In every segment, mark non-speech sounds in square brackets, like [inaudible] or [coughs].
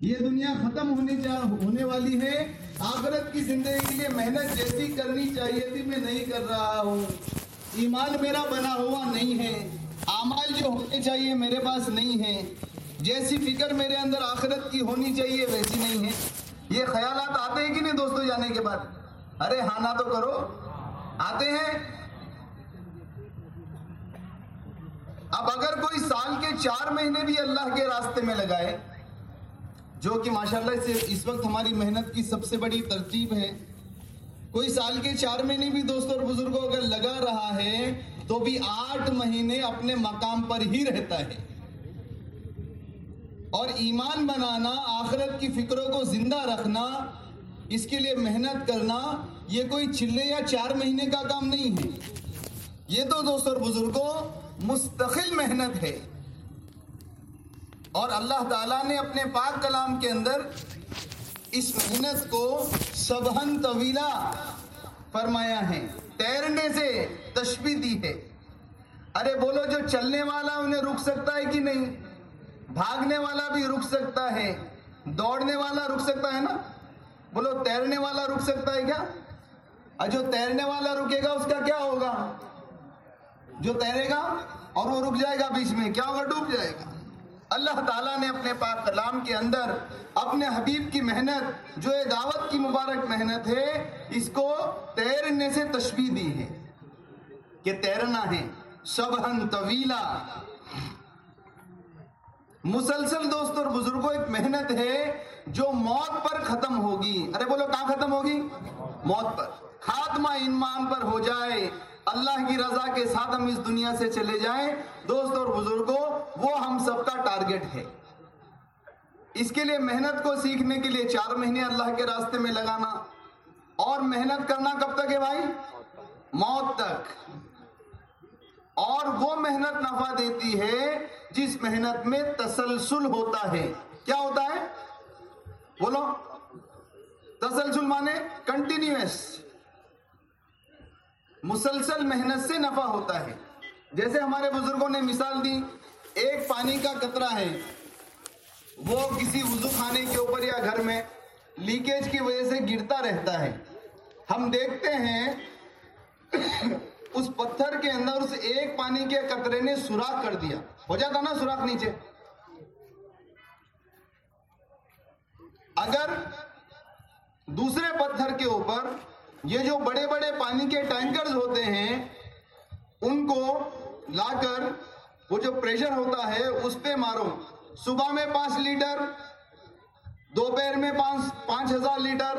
یہ دنیا ختم ہونے جا ہونے والی ہے۔ آخرت کی زندگی کے لیے محنت جیسی کرنی چاہیے تھی، میں نہیں کر رہا ہوں۔ ایمان میرا بنا ہوا نہیں ہے۔ اعمال جو ہونے چاہیے میرے پاس نہیں ہے جیسی فکر میرے اندر آخرت کی ہونی چاہیے، ویسی نہیں ہے۔ یہ خیالات آتے ہیں کہ نہیں دوستوں جانے کے بعد؟ ارے ہانا تو کرو۔ آتے ہیں۔ اب اگر کوئی سال کے چار مہینے بھی اللہ کے راستے میں لگائے جو کہ ماشاءاللہ سے اس وقت ہماری محنت کی سب سے بڑی ترتیب ہے۔ کوئی سال کے چار مہینے بھی دوستوں اور بزرگوں اگر لگا رہا ہے، تو بھی آٹھ مہینے اپنے مقام پر ہی رہتا ہے۔ اور ایمان بنانا، آخرت کی فکروں کو زندہ رکھنا، اس کے لیے محنت کرنا، یہ کوئی چلے یا چار مہینے کا کام نہیں ہے۔ یہ تو دوستوں اور بزرگوں، مستقل محنت ہے۔ اور اللہ تعالیٰ نے اپنے پاک کلام کے اندر اس محنت کو سبہن طویلہ فرمایا ہے، تیرنے سے تشبیح دی ہے۔ ارے بولو، جو چلنے والا انہیں رک سکتا ہے کہ نہیں؟ بھاگنے والا بھی رک سکتا ہے، دوڑنے والا رک سکتا ہے نا؟ بولو، تیرنے والا رک سکتا ہے کیا؟ اور جو تیرنے والا رکے گا، اس کا کیا ہوگا؟ جو تیرے گا اور وہ رک جائے گا بیچ میں، کیا ہوگا؟ ڈوب جائے گا۔ اللہ تعالیٰ نے اپنے پاک کلام کے اندر اپنے حبیب کی محنت، جو یہ دعوت کی مبارک محنت ہے، اس کو تیرنے سے تشبیح دی ہے کہ تیرنا ہے۔ سبہن طویلا۔ مسلسل دوست اور بزرگوں، ایک محنت ہے جو موت پر ختم ہوگی۔ ارے بولو، کہاں ختم ہوگی؟ موت پر۔ خاتمہ انمان پر ہو جائے۔ اللہ کی رضا کے ساتھ ہم اس دنیا سے چلے جائیں۔ دوست اور بزرگوں وہ ہم سب کا ٹارگٹ ہے۔ اس کے لیے محنت کو سیکھنے کے لیے چار مہینے اللہ کے راستے میں لگانا۔ اور محنت کرنا کب تک ہے بھائی؟ موت تک۔ اور وہ محنت نفع دیتی ہے جس محنت میں تسلسل ہوتا ہے۔ کیا ہوتا ہے؟ بولو۔ تسلسل مانے کنٹینیوس مسلسل محنت سے نفع ہوتا ہے۔ جیسے ہمارے بزرگوں نے مثال دی، ایک پانی کا قطرہ ہے، وہ کسی وضو خانے کے اوپر یا گھر میں لیکیج کی وجہ سے گرتا رہتا ہے۔ ہم دیکھتے ہیں، اس پتھر کے اندر اس ایک پانی کے قطرے نے سوراخ کر دیا۔ ہو جاتا نا سوراخ نیچے۔ اگر دوسرے پتھر کے اوپر یہ جو بڑے بڑے پانی کے ٹینکرز ہوتے ہیں، ان کو لا کر وہ جو پریشر ہوتا ہے، اس پہ مارو۔ صبح میں پانچ لیٹر، دوپہر میں پانچ پانچ ہزار لیٹر،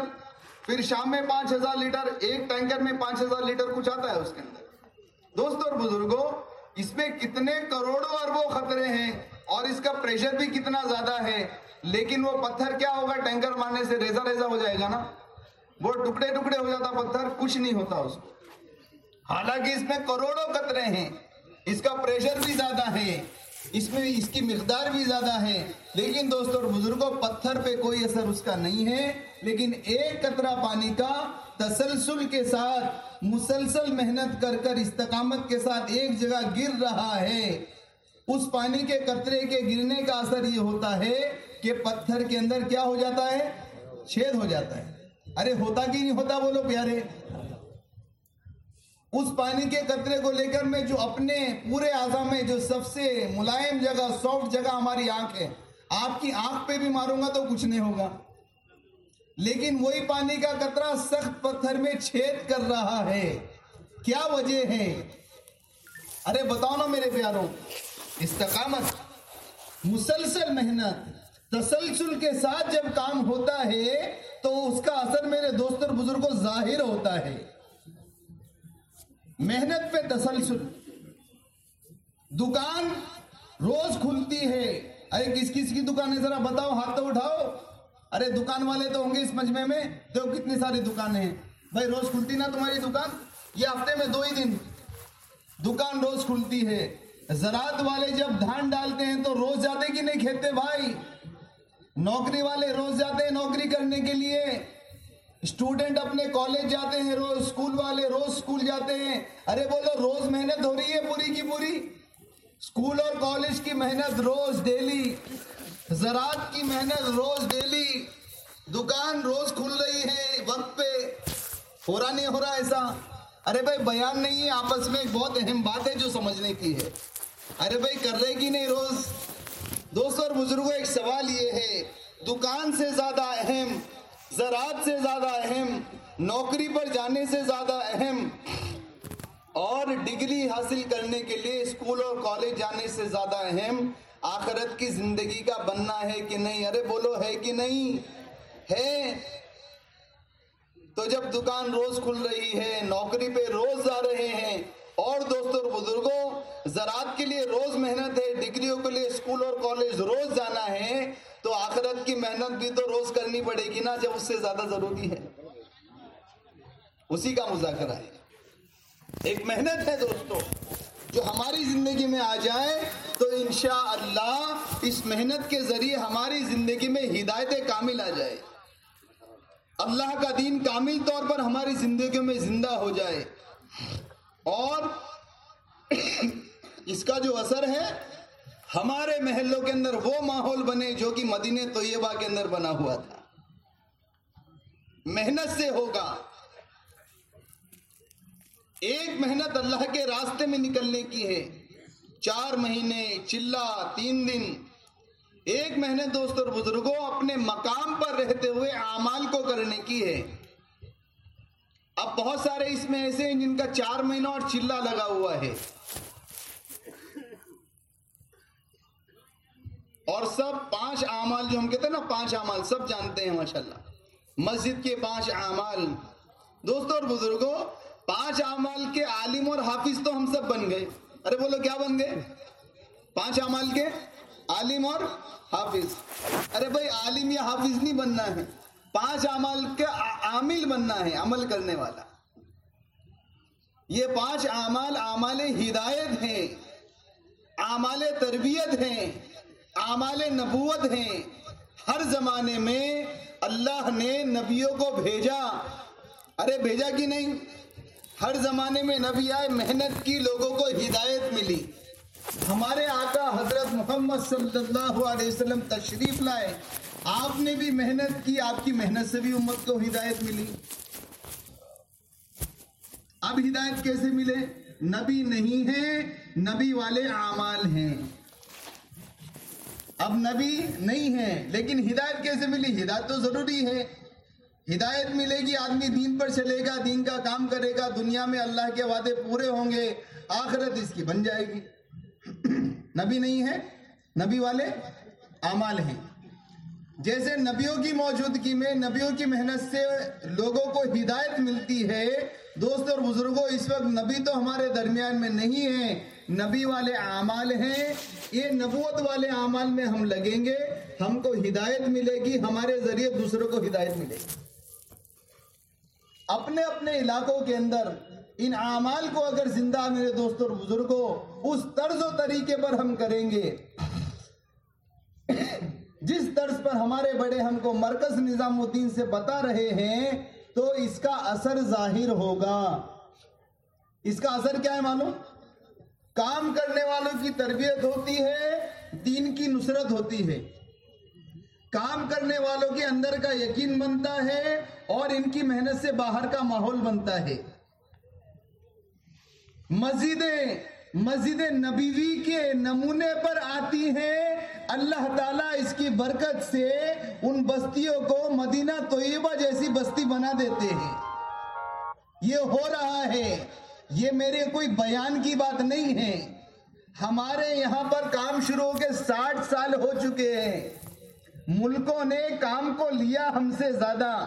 پھر شام میں پانچ ہزار لیٹر، ایک ٹینکر میں پانچ ہزار لیٹر کچھ آتا ہے اس کے اندر۔ دوستوں اور بزرگوں اس میں کتنے کروڑوں اربوں خطرے ہیں اور اس کا پریشر بھی کتنا زیادہ ہے، لیکن وہ پتھر کیا ہوگا؟ ٹینکر مارنے سے ریزا ریزا ہو جائے گا نا۔ وہ ٹکڑے ٹکڑے ہو جاتا پتھر، کچھ نہیں ہوتا اس کو۔ حالانکہ اس میں کروڑوں قطرے ہیں۔ اس کا پریشر بھی زیادہ ہے۔ اس میں اس کی مقدار بھی زیادہ ہے۔ لیکن دوستوں اور بزرگوں، پتھر پہ کوئی اثر اس کا نہیں ہے۔ لیکن ایک قطرہ پانی کا تسلسل کے ساتھ مسلسل محنت کر کر استقامت کے ساتھ ایک جگہ گر رہا ہے۔ اس پانی کے قطرے کے گرنے کا اثر یہ ہوتا ہے کہ پتھر کے اندر کیا ہو جاتا ہے؟ چھید ہو جاتا ہے۔ ارے ہوتا کی نہیں ہوتا بولو پیارے؟ اس پانی کے قطرے کو لے کر میں جو اپنے پورے اعضا میں جو سب سے ملائم جگہ، سافٹ جگہ ہماری آنکھ ہے، آپ کی آنکھ پہ بھی ماروں گا تو کچھ نہیں ہوگا۔ لیکن وہی پانی کا قطرہ سخت پتھر میں چھید کر رہا ہے۔ کیا وجہ ہے؟ ارے بتاؤ نا میرے پیاروں، استقامت، مسلسل محنت۔ تسلسل کے ساتھ جب کام ہوتا ہے، تو اس کا اثر میرے دوست اور بزرگوں ظاہر ہوتا ہے۔ محنت پہ تسلسل۔ دکان روز کھلتی ہے۔ ارے، کس کس کی دکان ہے؟ ذرا بتاؤ، ہاتھ تو اٹھاؤ۔ ارے، دکان والے تو ہوں گے اس مجمع میں۔ تو کتنی ساری دکانیں ہیں۔ بھائی، روز کھلتی نا تمہاری دکان؟ یہ ہفتے میں دو ہی دن۔ دکان روز کھلتی ہے۔ زراعت والے جب دھان ڈالتے ہیں تو روز جاتے کہ نہیں کھیتے بھائی نوکری والے روز جاتے ہیں نوکری کرنے کے لیے۔ اسٹوڈنٹ اپنے کالج جاتے ہیں روز، اسکول والے روز اسکول جاتے ہیں۔ ارے بولو، روز محنت ہو رہی ہے پوری کی پوری؟ اسکول اور کالج کی محنت روز ڈیلی۔ زراعت کی محنت روز ڈیلی۔ دکان روز کھل رہی ہے وقت پہ۔ ہو رہا نہیں، ہو رہا ایسا۔ ارے بھائی، بیان نہیں ہے، آپس میں ایک بہت اہم بات ہے جو سمجھنے کی ہے۔ ارے بھائی، کر رہے کی نہیں روز؟ دوستوں اور بزرگوں ایک سوال یہ ہے، دکان سے زیادہ اہم، زراعت سے زیادہ اہم، نوکری پر جانے سے زیادہ اہم، اور ڈگری حاصل کرنے کے لیے اسکول اور کالج جانے سے زیادہ اہم، آخرت کی زندگی کا بننا ہے کہ نہیں؟ ارے بولو، ہے کہ نہیں؟ ہے۔ تو جب دکان روز کھل رہی ہے، نوکری پہ روز جا رہے ہیں اور دوستوں اور بزرگوں، زراعت کے لیے روز محنت ہے، ڈگریوں کے لیے اسکول اور کالج روز جانا ہے، تو آخرت کی محنت بھی تو روز کرنی پڑے گی نا، جب اس سے زیادہ ضروری ہے۔ اسی کا مذاکرہ ہے۔ ایک محنت ہے دوستو جو ہماری زندگی میں آ جائے، تو انشاءاللہ اس محنت کے ذریعے ہماری زندگی میں ہدایت کامل آ جائے۔ اللہ کا دین کامل طور پر ہماری زندگی میں زندہ ہو جائے۔ اور اس کا جو اثر ہے، ہمارے محلوں کے اندر وہ ماحول بنے جو کہ مدینہ طیبہ کے اندر بنا ہوا تھا۔ محنت سے ہوگا۔ ایک محنت اللہ کے راستے میں نکلنے کی ہے۔ چار مہینے، چلا، تین دن۔ ایک محنت دوست اور بزرگوں اپنے مقام پر رہتے ہوئے اعمال کو کرنے کی ہے۔ اب بہت سارے اس میں ایسے ہیں جن کا چار مہینہ اور چلا لگا ہوا ہے۔ اور سب پانچ اعمال جو ہم کہتے ہیں نا، پانچ اعمال، سب جانتے ہیں، ماشاءاللہ۔ مسجد کے پانچ اعمال۔ دوستوں اور بزرگوں پانچ اعمال کے عالم اور حافظ تو ہم سب بن گئے۔ ارے بولو، کیا بن گئے؟ پانچ اعمال کے عالم اور حافظ۔ ارے بھائی، عالم یا حافظ نہیں بننا ہے۔ پانچ اعمال کے عامل بننا ہے، عمل کرنے والا۔ یہ پانچ اعمال اعمال ہدایت ہیں، اعمال تربیت ہیں، اعمال نبوت ہیں۔ ہر زمانے میں اللہ نے نبیوں کو بھیجا۔ ارے، بھیجا کی نہیں، ہر زمانے میں نبی آئے، محنت کی، لوگوں کو ہدایت ملی۔ ہمارے آقا حضرت محمد صلی اللہ علیہ وسلم تشریف لائے۔ آپ نے بھی محنت کی، آپ کی محنت سے بھی امت کو ہدایت ملی۔ اب ہدایت کیسے ملے؟ نبی نہیں ہے نبی والے اعمال ہیں۔ اب نبی نہیں ہے لیکن ہدایت کیسے ملی؟ ہدایت تو ضروری ہے۔ ہدایت ملے گی، آدمی دین پر چلے گا، دین کا کام کرے گا، دنیا میں اللہ کے وعدے پورے ہوں گے، آخرت اس کی بن جائے گی۔ [clears throat] نبی نہیں ہے نبی والے اعمال ہیں۔ جیسے نبیوں کی موجودگی میں نبیوں کی محنت سے لوگوں کو ہدایت ملتی ہے، دوست اور بزرگوں، اس وقت نبی تو ہمارے درمیان میں نہیں ہیں، نبی والے اعمال ہیں، یہ نبوت والے اعمال میں ہم لگیں گے، ہم کو ہدایت ملے گی، ہمارے ذریعے دوسروں کو ہدایت ملے گی۔ اپنے اپنے علاقوں کے اندر ان اعمال کو اگر زندہ میرے دوستوں اور بزرگوں، اس طرز و طریقے پر ہم کریں گے۔ جس طرز پر ہمارے بڑے ہم کو مرکز نظام الدین سے بتا رہے ہیں، تو اس کا اثر ظاہر ہوگا۔ اس کا اثر کیا ہے معلوم؟ کام کرنے والوں کی تربیت ہوتی ہے، دین کی نصرت ہوتی ہے۔ کام کرنے والوں کے اندر کا یقین بنتا ہے اور ان کی محنت سے باہر کا ماحول بنتا ہے۔ مسجدیں مسجد نبیوی کے نمونے پر آتی ہیں۔ اللہ تعالیٰ اس کی برکت سے ان بستیوں کو مدینہ طیبہ جیسی بستی بنا دیتے ہیں۔ یہ ہو رہا ہے۔ یہ میرے کوئی بیان کی بات نہیں ہے۔ ہمارے یہاں پر کام شروع ہو کے ساٹھ سال ہو چکے ہیں۔ ملکوں نے کام کو لیا ہم سے زیادہ۔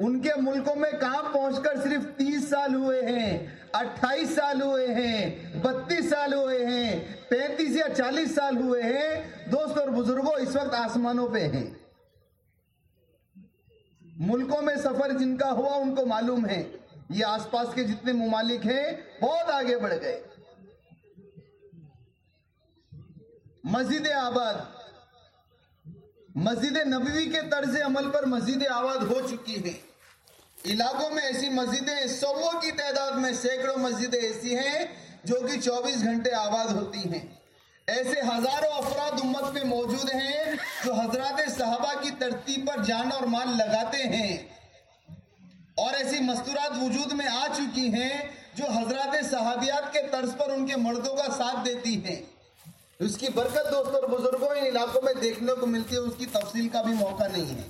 ان کے ملکوں میں کام پہنچ کر صرف تیس سال ہوئے ہیں، اٹھائیس سال ہوئے ہیں، بتیس سال ہوئے ہیں، پینتیس یا چالیس سال ہوئے ہیں، دوست اور بزرگوں اس وقت آسمانوں پہ ہیں۔ ملکوں میں سفر جن کا ہوا، ان کو معلوم ہے۔ یہ آس پاس کے جتنے ممالک ہیں، بہت آگے بڑھ گئے۔ مسجد آباد۔ مسجد نبوی کے طرز عمل پر مسجد آباد ہو چکی ہے۔ علاقوں میں ایسی مسجدیں سو کی تعداد میں سینکڑوں مسجدیں ایسی ہیں جو کہ چوبیس گھنٹے آباد ہوتی ہیں۔ ایسے ہزاروں افراد امت میں موجود ہیں جو حضرات صحابہ کی ترتیب پر جان اور مال لگاتے ہیں۔ اور ایسی مستورات وجود میں آ چکی ہیں جو حضرات صحابیات کے طرز پر ان کے مردوں کا ساتھ دیتی ہیں۔ اس کی برکت دوست اور بزرگوں ان علاقوں میں دیکھنے کو ملتی ہے، اس کی تفصیل کا بھی موقع نہیں ہے۔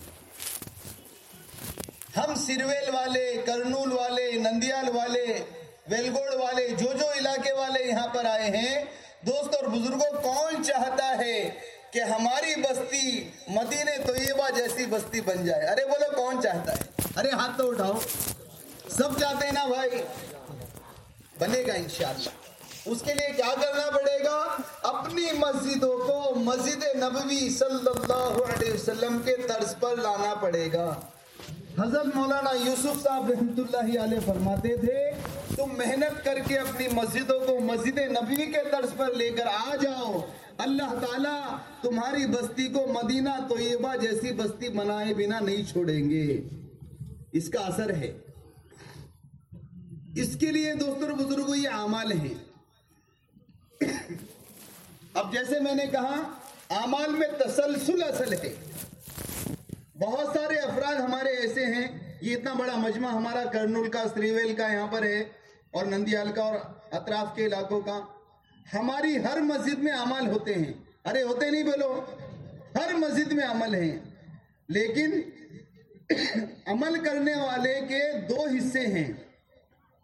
ہم سرویل والے، کرنول والے، نندیال والے، ویلگوڑ والے، جو جو علاقے والے یہاں پر آئے ہیں، دوست اور بزرگوں، کون چاہتا ہے کہ ہماری بستی مدینہ طیبہ جیسی بستی بن جائے؟ ارے بولو، کون چاہتا ہے؟ ارے ہاتھ تو اٹھاؤ۔ سب چاہتے ہیں نا بھائی، بنے گا انشاءاللہ۔ اس کے لیے کیا کرنا پڑے گا؟ اپنی مسجدوں کو مسجد نبوی صلی اللہ علیہ وسلم کے طرز پر لانا پڑے گا۔ حضرت مولانا یوسف صاحب رحمت اللہ علیہ فرماتے تھے، تم محنت کر کے اپنی مسجدوں کو مسجد نبی کے طرز پر لے کر آ جاؤ۔ اللہ تعالیٰ تمہاری بستی کو مدینہ طیبہ جیسی بستی بنائے بنا نہیں چھوڑیں گے۔ اس کا اثر ہے۔ اس کے لیے دوستوں بزرگوں، یہ اعمال ہیں۔ اب جیسے میں نے کہا، اعمال میں تسلسل اصل ہے۔ بہت سارے افراد ہمارے ایسے ہیں، یہ اتنا بڑا مجمع ہمارا کرنول کا، سریویل کا یہاں پر ہے اور نندیال کا اور اطراف کے علاقوں کا۔ ہماری ہر مسجد میں عمل ہوتے ہیں۔ ارے، ہوتے نہیں بولو۔ ہر مسجد میں عمل ہیں۔ لیکن عمل کرنے والے کے دو حصے ہیں۔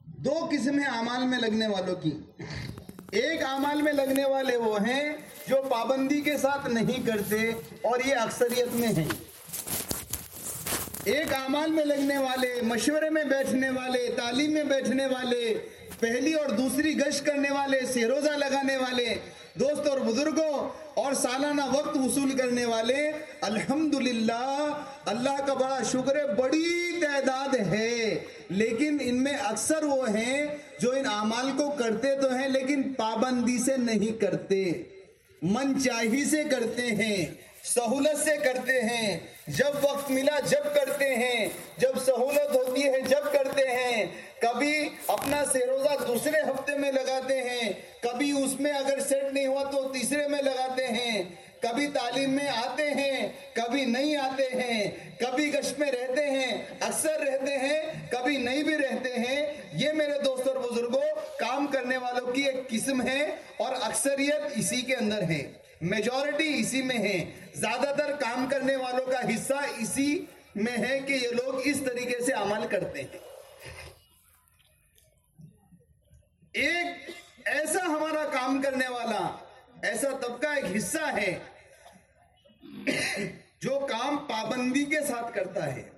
دو قسم ہیں اعمال میں لگنے والوں کی۔ ایک اعمال میں لگنے والے وہ ہیں جو پابندی کے ساتھ نہیں کرتے اور یہ اکثریت میں ہیں۔ ایک اعمال میں لگنے والے، مشورے میں بیٹھنے والے، تعلیم میں بیٹھنے والے، پہلی اور دوسری گشت کرنے والے سیروزہ لگانے والے دوست اور بزرگوں اور سالانہ وقت وصول کرنے والے، الحمدللہ، اللہ کا بڑا شکر ہے، بڑی تعداد ہے۔ لیکن ان میں اکثر وہ ہیں جو ان اعمال کو کرتے تو ہیں، لیکن پابندی سے نہیں کرتے۔ من چاہی سے کرتے ہیں۔ سہولت سے کرتے ہیں۔ جب وقت ملا جب کرتے ہیں۔ جب سہولت ہوتی ہے جب کرتے ہیں۔ کبھی اپنا سیروزہ دوسرے ہفتے میں لگاتے ہیں۔ کبھی اس میں اگر سیٹ نہیں ہوا تو تیسرے میں لگاتے ہیں۔ کبھی تعلیم میں آتے ہیں، کبھی نہیں آتے ہیں۔ کبھی گشت میں رہتے ہیں، اکثر رہتے ہیں، کبھی نہیں بھی رہتے ہیں۔ یہ میرے دوست اور بزرگوں، کام کرنے والوں کی ایک قسم ہے اور اکثریت اسی کے اندر ہے۔ میجورٹی اسی میں ہے زیادہ تر کام کرنے والوں کا حصہ اسی میں ہے کہ یہ لوگ اس طریقے سے عمل کرتے ہیں۔ ایک ایسا ہمارا کام کرنے والا، ایسا طبقہ ایک حصہ ہے جو کام پابندی کے ساتھ کرتا ہے۔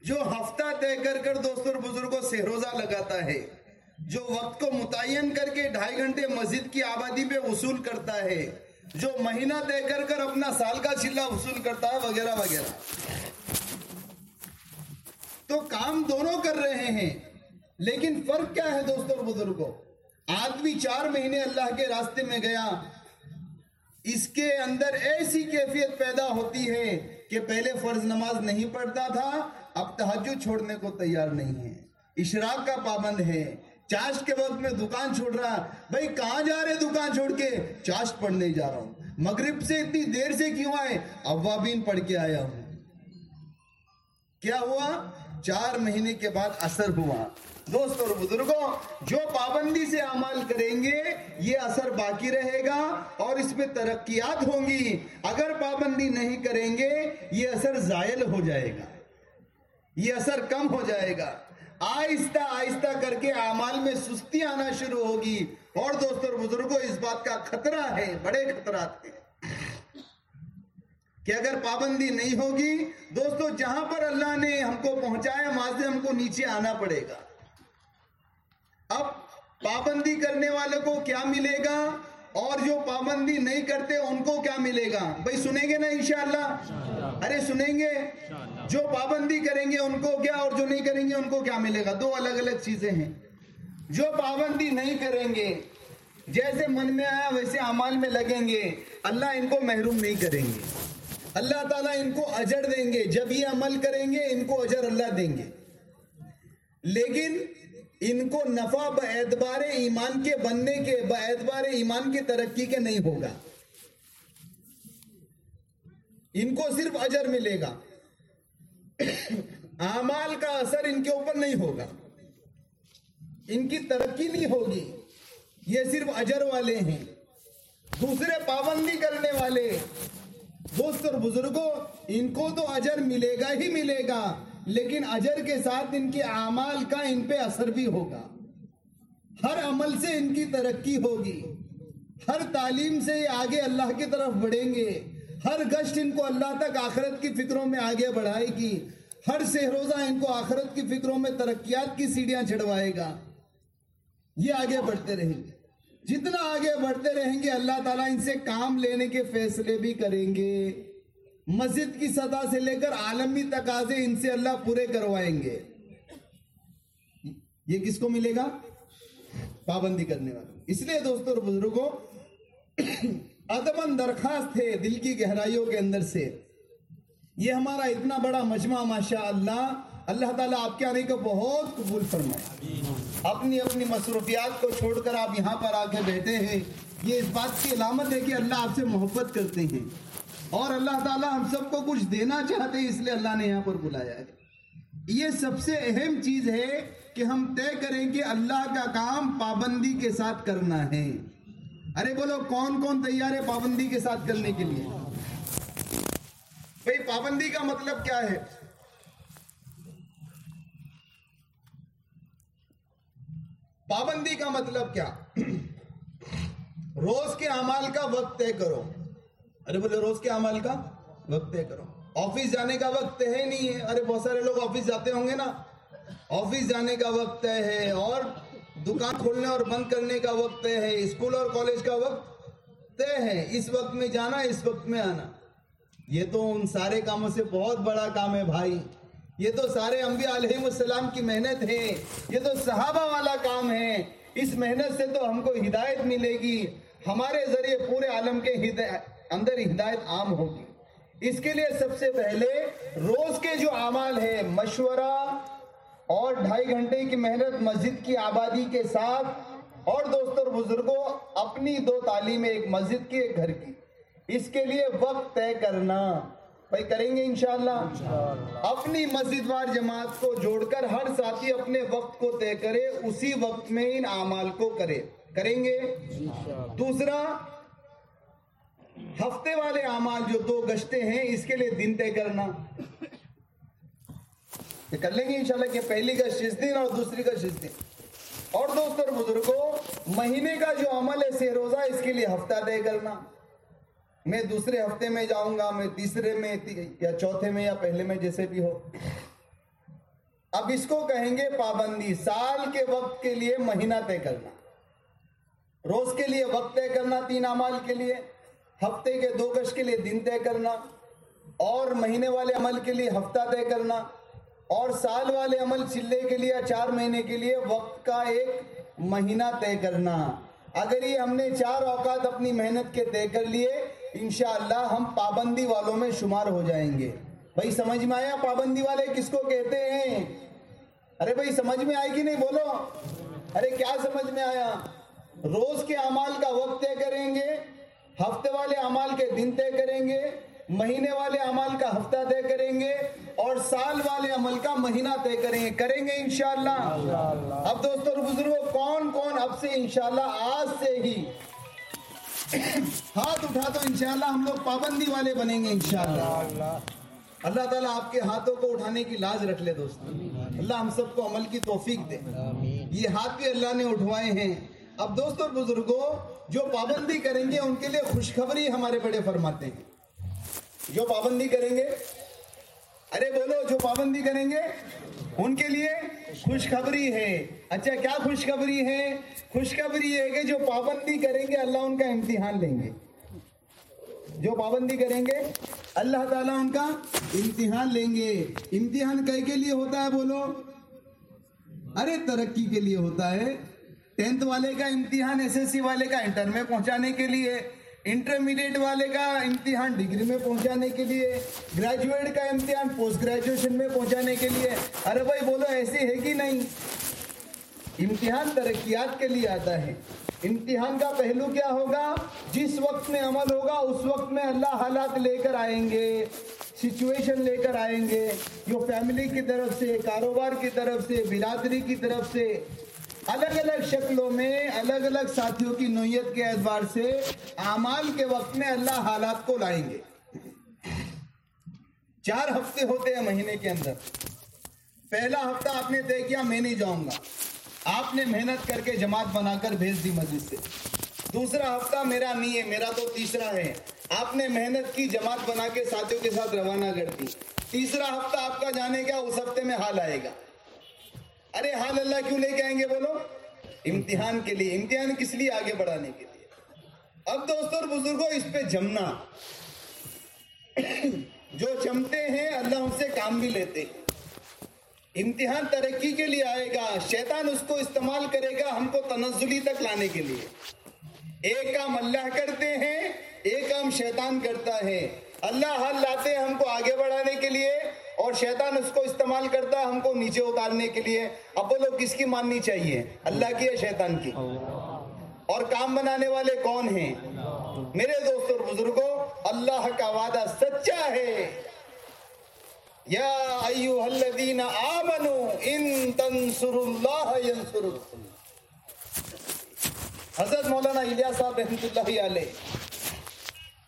جو ہفتہ طے کر کر دوستوں اور بزرگوں سے روزہ لگاتا ہے۔ جو وقت کو متعین کر کے ڈھائی گھنٹے مسجد کی آبادی پہ وصول کرتا ہے، جو مہینہ طے کر کر اپنا سال کا چلا وصول کرتا ہے، وغیرہ وغیرہ۔ تو کام دونوں کر رہے ہیں، لیکن فرق کیا ہے دوستوں اور بزرگوں آدمی چار مہینے اللہ کے راستے میں گیا، اس کے اندر ایسی کیفیت پیدا ہوتی ہے کہ پہلے فرض نماز نہیں پڑھتا تھا، اب تحجد چھوڑنے کو تیار نہیں ہے۔ اشراق کا پابند ہے چاشت کے وقت میں دکان چھوڑ رہا بھائی، کہاں جا رہے دکان چھوڑ کے؟ چاشت پڑھنے جا رہا ہوں۔ مغرب سے اتنی دیر سے کیوں آئے؟ اوابین پڑھ کے آیا ہوں۔ کیا ہوا؟ چار مہینے کے بعد اثر ہوا۔ دوست اور بزرگوں، جو پابندی سے عمل کریں گے، یہ اثر باقی رہے گا اور اس میں ترقیات ہوں گی۔ اگر پابندی نہیں کریں گے، یہ اثر زائل ہو جائے گا۔ یہ اثر کم ہو جائے گا۔ آہستہ آہستہ کر کے اعمال میں سستی آنا شروع ہوگی۔ اور دوستوں اور بزرگوں، اس بات کا خطرہ ہے، بڑے خطرات ہیں۔ کہ اگر پابندی نہیں ہوگی دوستوں جہاں پر اللہ نے ہم کو پہنچایا، وہاں سے ہم کو نیچے آنا پڑے گا۔ اب پابندی کرنے والے کو کیا ملے گا؟ اور جو پابندی نہیں کرتے ان کو کیا ملے گا؟ بھائی سنیں گے نا انشاءاللہ؟ ارے سنیں گے؟ جو پابندی کریں گے ان کو کیا اور جو نہیں کریں گے ان کو کیا ملے گا؟ دو الگ الگ چیزیں ہیں۔ جو پابندی نہیں کریں گے، جیسے من میں آیا ویسے عمال میں لگیں گے۔ اللہ ان کو محروم نہیں کریں گے۔ اللہ تعالیٰ ان کو اجر دیں گے۔ جب یہ عمل کریں گے، ان کو اجر اللہ دیں گے۔ لیکن ان کو نفع اعتبار ایمان کے بننے کے اعتبار ایمان کی ترقی کے نہیں ہوگا۔ ان کو صرف اجر ملے گا۔ اعمال کا اثر ان کے اوپر نہیں ہوگا۔ ان کی ترقی نہیں ہوگی۔ یہ صرف اجر والے ہیں۔ دوسرے پابندی کرنے والے، دوست اور بزرگوں، ان کو تو اجر ملے گا ہی ملے گا۔ لیکن اجر کے ساتھ ان کے اعمال کا ان پہ اثر بھی ہوگا۔ ہر عمل سے ان کی ترقی ہوگی۔ ہر تعلیم سے یہ آگے اللہ کی طرف بڑھیں گے۔ ہر گشت ان کو اللہ تک آخرت کی فکروں میں آگے بڑھائے گی۔ ہر سہروزہ ان کو آخرت کی فکروں میں ترقیات کی سیڑھیاں چڑھوائے گا۔ یہ آگے بڑھتے رہیں گے۔ جتنا آگے بڑھتے رہیں گے، اللہ تعالیٰ ان سے کام لینے کے فیصلے بھی کریں گے۔ مسجد کی سطح سے لے کر عالمی تقاضے ان سے اللہ پورے کروائیں گے۔ یہ کس کو ملے گا؟ پابندی کرنے والا اس لیے دوستوں اور بزرگوں ادبن درخواست ہے دل کی گہرائیوں کے اندر سے۔ یہ ہمارا اتنا بڑا مجمع ماشاء اللہ اللہ تعالیٰ آپ کے آنے کو بہت قبول فرمائے۔ اپنی اپنی مصروفیات کو چھوڑ کر آپ یہاں پر آ کے بیٹھے ہیں۔ یہ اس بات کی علامت ہے کہ اللہ آپ سے محبت کرتے ہیں۔ اور اللہ تعالیٰ ہم سب کو کچھ دینا چاہتے ہیں، اس لیے اللہ نے یہاں پر بلایا ہے۔ یہ سب سے اہم چیز ہے کہ ہم طے کریں کہ اللہ کا کام پابندی کے ساتھ کرنا ہے۔ ارے بولو، کون کون تیار ہے پابندی کے ساتھ کرنے کے لیے؟ بھائی، پابندی کا مطلب کیا ہے؟ پابندی کا مطلب کیا؟ [clears throat] روز کے اعمال کا وقت طے کرو۔ ارے بولے روز کے عمل کا؟ وقت طے کرو۔ آفس جانے کا وقت ہے نہیں ہے۔ ارے بہت سارے لوگ آفس جاتے ہوں گے نا۔ آفس جانے کا وقت طے ہے اور دکان کھولنے اور بند کرنے کا وقت ہے۔ اسکول اور کالج کا وقت طے ہے۔ اس وقت میں جانا، اس وقت میں آنا۔ یہ تو ان سارے کاموں سے بہت بڑا کام ہے بھائی۔ یہ تو سارے انبیاء علیہ السلام کی محنت ہے۔ یہ تو صحابہ والا کام ہے۔ اس محنت سے تو ہم کو ہدایت ملے گی۔ ہمارے ذریعے پورے عالم کے ہدایت اندر ہدایت عام ہوگی۔ اس کے لیے سب سے پہلے روز کے جو اعمال ہے مشورہ اور ڈھائی گھنٹے کی محنت مسجد کی آبادی کے ساتھ اور دوستوں اور بزرگوں اپنی دو تعلیم ایک مسجد کی ایک گھر کی۔ اس کے لیے وقت طے کرنا۔ بھائی کریں گے انشاءاللہ؟ اپنی مسجد وار جماعت کو جوڑ کر ہر ساتھی اپنے وقت کو طے کرے اسی وقت میں ان اعمال کو کرے۔ کریں گے؟ دوسرا ہفتے والے اعمال جو دو گشتے ہیں، اس کے لیے دن طے کرنا۔ کر لیں گے انشاءاللہ کہ پہلی گشت اس دن اور دوسری گشت اس دن۔ اور دوست اور بزرگوں مہینے کا جو عمل ہے، سہ روزہ، اس کے لیے ہفتہ طے کرنا۔ میں دوسرے ہفتے میں جاؤں گا، میں تیسرے میں، یا چوتھے میں، یا پہلے میں، جیسے بھی ہو۔ اب اس کو کہیں گے پابندی۔ سال کے وقت کے لیے مہینہ طے کرنا۔ روز کے لیے وقت طے کرنا، تین اعمال کے لیے۔ ہفتے کے دو گش کے لیے دن طے کرنا، اور مہینے والے عمل کے لیے ہفتہ طے کرنا، اور سال والے عمل چلے کے لیے چار مہینے کے لیے وقت کا ایک مہینہ طے کرنا۔ اگر یہ ہم نے چار اوقات اپنی محنت کے طے کر لیے، انشاءاللہ ہم پابندی والوں میں شمار ہو جائیں گے۔ بھائی، سمجھ میں آیا پابندی والے کس کو کہتے ہیں؟ ارے بھائی، سمجھ میں آئے گی نہیں؟ بولو۔ ارے، کیا سمجھ میں آیا؟ روز کے اعمال کا وقت طے کریں گے ہفتے والے امال کے دن طے کریں گے، مہینے والے امال کا ہفتہ طے کریں گے اور سال والے عمل کا مہینہ طے کریں گے کریں گے انشاءاللہ۔ اب دوستوں بزرگوں کون کون اب سے انشاءاللہ آج سے ہی ہاتھ اٹھا تو انشاءاللہ ہم لوگ پابندی والے بنیں گے انشاءاللہ۔ اللہ تعالیٰ آپ کے ہاتھوں کو اٹھانے کی لاز رکھ لے دوستوں اللہ ہم سب کو عمل کی توفیق دے۔ یہ ہاتھ بھی اللہ نے اٹھوائے ہیں۔ اب دوست اور بزرگوں جو پابندی کریں گے ان کے لیے خوشخبری ہمارے بڑے فرماتے ہیں۔ جو پابندی کریں گے، ارے بولو، جو پابندی کریں گے، ان کے لیے خوشخبری ہے۔ اچھا کیا خوشخبری ہے؟ خوشخبری یہ ہے کہ جو پابندی کریں گے، اللہ ان کا امتحان لیں گے۔ جو پابندی کریں گے، اللہ تعالیٰ ان کا امتحان لیں گے۔ امتحان کئی کے لیے ہوتا ہے بولو؟ ارے، ترقی کے لیے ہوتا ہے۔ ٹینتھ والے کا امتحان ایس ایس سی والے کا انٹر میں پہنچانے کے لیے انٹرمیڈیٹ والے کا امتحان ڈگری میں پہنچانے کے لیے گریجویٹ کا امتحان پوسٹ گریجویشن میں پہنچانے کے لیے۔ ارے بھائی، بولو ایسے ہے کہ نہیں؟ امتحان ترقیات کے لیے آتا ہے۔ امتحان کا پہلو کیا ہوگا؟ جس وقت میں عمل ہوگا، اس وقت میں اللہ حالات لے کر آئیں گے سچویشن لے کر آئیں گے۔ جو فیملی کی طرف سے، کاروبار کی طرف سے، برادری کی طرف سے الگ الگ شکلوں میں الگ الگ ساتھیوں کی نوعیت کے اعتبار سے اعمال کے وقت میں اللہ حالات کو لائیں گے۔ چار ہفتے ہوتے ہیں مہینے کے اندر۔ پہلا ہفتہ آپ نے طے کیا، میں نہیں جاؤں گا۔ آپ نے محنت کر کے جماعت بنا کر بھیج دی مسجد سے۔ دوسرا ہفتہ میرا نہیں ہے، میرا تو تیسرا ہے۔ آپ نے محنت کی، جماعت بنا کے ساتھیوں کے ساتھ روانہ کر دی۔ تیسرا ہفتہ آپ کا جانے کا اس ہفتے میں حال آئے گا۔ ارے حال اللہ کیوں لے کے آئیں گے بولو؟ امتحان کے لیے۔ امتحان کس لیے آگے بڑھانے کے لیے؟ اب دوستوں اور بزرگوں اس پہ جمنا۔ جو جمتے ہیں، اللہ ان سے کام بھی لیتے ہیں۔ امتحان ترقی کے لیے آئے گا۔ شیطان اس کو استعمال کرے گا ہم کو تنزلی تک لانے کے لیے۔ ایک کام اللہ کرتے ہیں، ایک کام شیطان کرتا ہے۔ اللہ حل لاتے ہیں ہم کو آگے بڑھانے کے لیے۔ اور شیطان اس کو استعمال کرتا ہے ہم کو نیچے اتارنے کے لیے۔ اب بولو کس کی ماننی چاہیے؟ اللہ کی ہے شیطان کی؟ اور کام بنانے والے کون ہیں؟ میرے دوست اور بزرگوں، اللہ کا وعدہ سچا ہے۔ یا ایوہ الذین آمنوا ان تنصر اللہ ینصرکم۔ حضرت مولانا الیاس صاحب رحمت اللہ علیہ،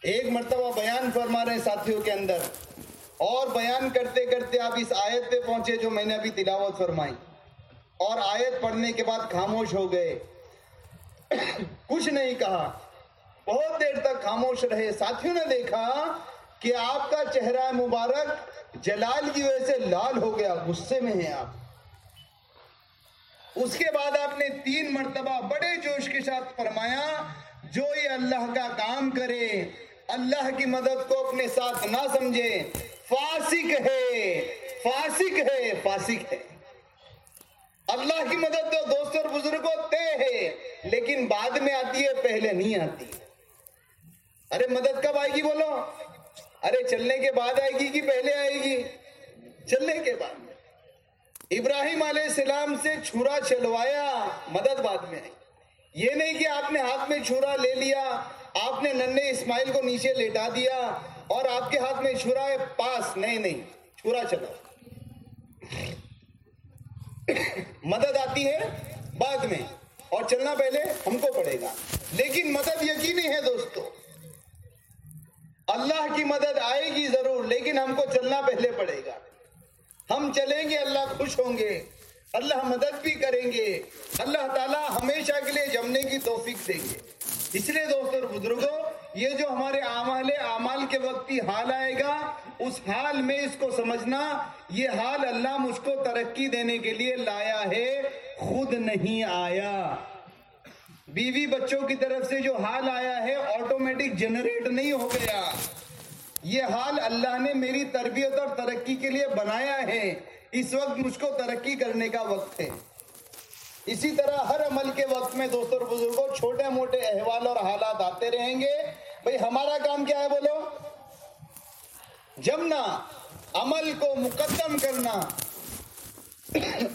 ایک مرتبہ بیان فرما رہے ہیں ساتھیوں کے اندر۔ اور بیان کرتے کرتے آپ اس آیت پہ پہنچے جو میں نے ابھی تلاوت فرمائی۔ اور آیت پڑھنے کے بعد خاموش ہو گئے۔ کچھ نہیں کہا۔ بہت دیر تک خاموش رہے۔ ساتھیوں نے دیکھا کہ آپ کا چہرہ مبارک جلال کی وجہ سے لال ہو گیا۔ غصے میں ہیں آپ۔ اس کے بعد آپ نے تین مرتبہ بڑے جوش کے ساتھ فرمایا، جو یہ اللہ کا کام کرے، اللہ کی مدد کو اپنے ساتھ نہ سمجھے۔ فاسق ہے فاسق ہے فاسق ہے۔ اللہ کی مدد تو دوست اور بزرگوں طے ہے، لیکن بعد میں آتی ہے، پہلے نہیں آتی۔ ارے مدد کب آئے گی بولو؟ ارے چلنے کے بعد آئے گی کہ پہلے آئے گی؟ چلنے کے بعد۔ ابراہیم علیہ السلام سے چھرا چلوایا مدد بعد میں آئی۔ یہ نہیں کہ آپ نے ہاتھ میں چھرا لے لیا، آپ نے ننے اسماعیل کو نیچے لیٹا دیا اور آپ کے ہاتھ میں چھرا ہے، پاس، نہیں نہیں چھرا چلا مدد آتی ہے بعد میں، اور چلنا پہلے ہم کو پڑے گا۔ لیکن مدد یقینی ہے دوستو۔ اللہ کی مدد آئے گی ضرور، لیکن ہم کو چلنا پہلے پڑے گا۔ ہم چلیں گے، اللہ خوش ہوں گے۔ اللہ مدد بھی کریں گے۔ اللہ تعالیٰ ہمیشہ کے لیے جمنے کی توفیق دیں گے۔ اس لیے دوستوں بزرگوں یہ جو ہمارے اعمال اعمال کے وقت کی حال آئے گا، اس حال میں اس کو سمجھنا، یہ حال اللہ مجھ کو ترقی دینے کے لیے لایا ہے، خود نہیں آیا۔ بیوی بچوں کی طرف سے جو حال آیا ہے آٹومیٹک جنریٹ نہیں ہو گیا۔ یہ حال اللہ نے میری تربیت اور ترقی کے لیے بنایا ہے۔ اس وقت مجھ کو ترقی کرنے کا وقت ہے۔ اسی طرح ہر عمل کے وقت میں دوستوں بزرگوں چھوٹے موٹے احوال اور حالات آتے رہیں گے۔ بھئی ہمارا کام کیا ہے بولو؟ جمنا عمل کو مقدم کرنا۔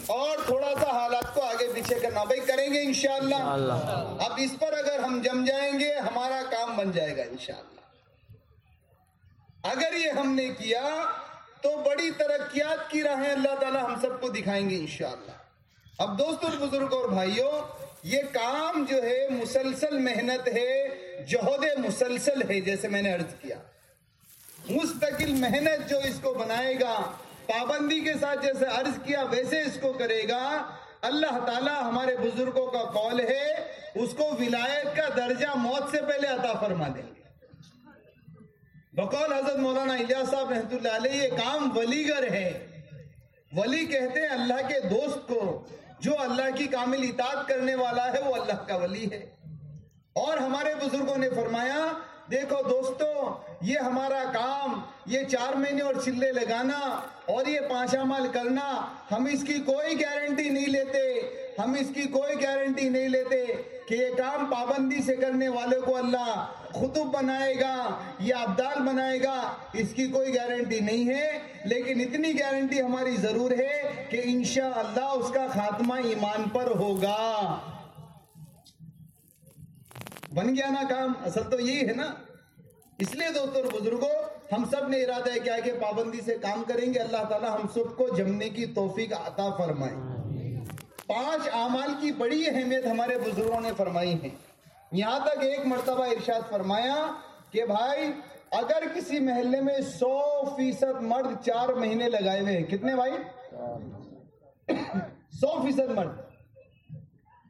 اور تھوڑا سا حالات کو آگے پیچھے کرنا۔ بھائی کریں گے انشاءاللہ۔ اب اس پر اگر ہم جم جائیں گے ہمارا کام بن جائے گا انشاءاللہ۔ اگر یہ ہم نے کیا تو بڑی ترقیات کی راہیں اللہ تعالی ہم سب کو دکھائیں گے انشاءاللہ۔ اب دوستوں بزرگ اور بھائیوں، یہ کام جو ہے مسلسل محنت ہے، جہد مسلسل ہے، جیسے میں نے عرض کیا۔ مستقل محنت جو اس کو بنائے گا، پابندی کے ساتھ جیسے عرض کیا، ویسے اس کو کرے گا۔ اللہ تعالیٰ ہمارے بزرگوں کا قول ہے، اس کو ولایت کا درجہ موت سے پہلے عطا فرما دیں گے۔ بقول حضرت مولانا الیاس صاحب رحمت اللہ علیہ، یہ کام ولی گر ہے۔ ولی کہتے ہیں اللہ کے دوست کو، جو اللہ کی کامل اطاعت کرنے والا ہے، وہ اللہ کا ولی ہے۔ اور ہمارے بزرگوں نے فرمایا، دیکھو دوستو، یہ ہمارا کام، یہ چار مہینے اور چلے لگانا اور یہ پانچ مال کرنا، ہم اس کی کوئی گارنٹی نہیں لیتے۔ ہم اس کی کوئی گارنٹی نہیں لیتے۔ کہ یہ کام پابندی سے کرنے والے کو اللہ خطب بنائے گا یا عبدال بنائے گا، اس کی کوئی گارنٹی نہیں ہے۔ لیکن اتنی گارنٹی ہماری ضرور ہے کہ انشاءاللہ اس کا خاتمہ ایمان پر ہوگا۔ بن گیا نا کام، اصل تو یہی ہے نا۔ اس لیے دوستوں اور بزرگوں ہم سب نے ارادہ کیا کہ پابندی سے کام کریں گے۔ اللہ تعالی ہم سب کو جمنے کی توفیق عطا فرمائے۔ پانچ اعمال کی بڑی اہمیت ہمارے بزرگوں نے فرمائی ہے یہاں تک ایک مرتبہ ارشاد فرمایا کہ بھائی، اگر کسی محلے میں سو فیصد مرد چار مہینے لگائے ہوئے ہیں، کتنے بھائی؟ [coughs] سو فیصد مرد۔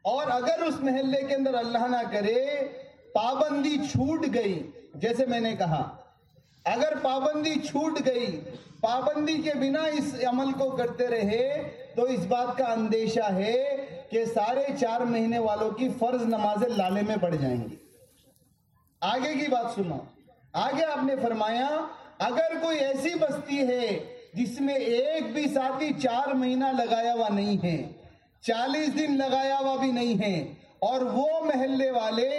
اور اگر اس محلے کے اندر اللہ نہ کرے، پابندی چھوٹ گئی، جیسے میں نے کہا۔ اگر پابندی چھوٹ گئی، پابندی کے بنا اس عمل کو کرتے رہے تو اس بات کا اندیشہ ہے کہ سارے چار مہینے والوں کی فرض نمازیں لالے میں پڑ جائیں گی۔ آگے کی بات سنو۔ آگے آپ نے فرمایا، اگر کوئی ایسی بستی ہے جس میں ایک بھی ساتھی چار مہینہ لگایا ہوا نہیں ہے، چالیس دن لگایا ہوا بھی نہیں ہے، اور وہ محلے والے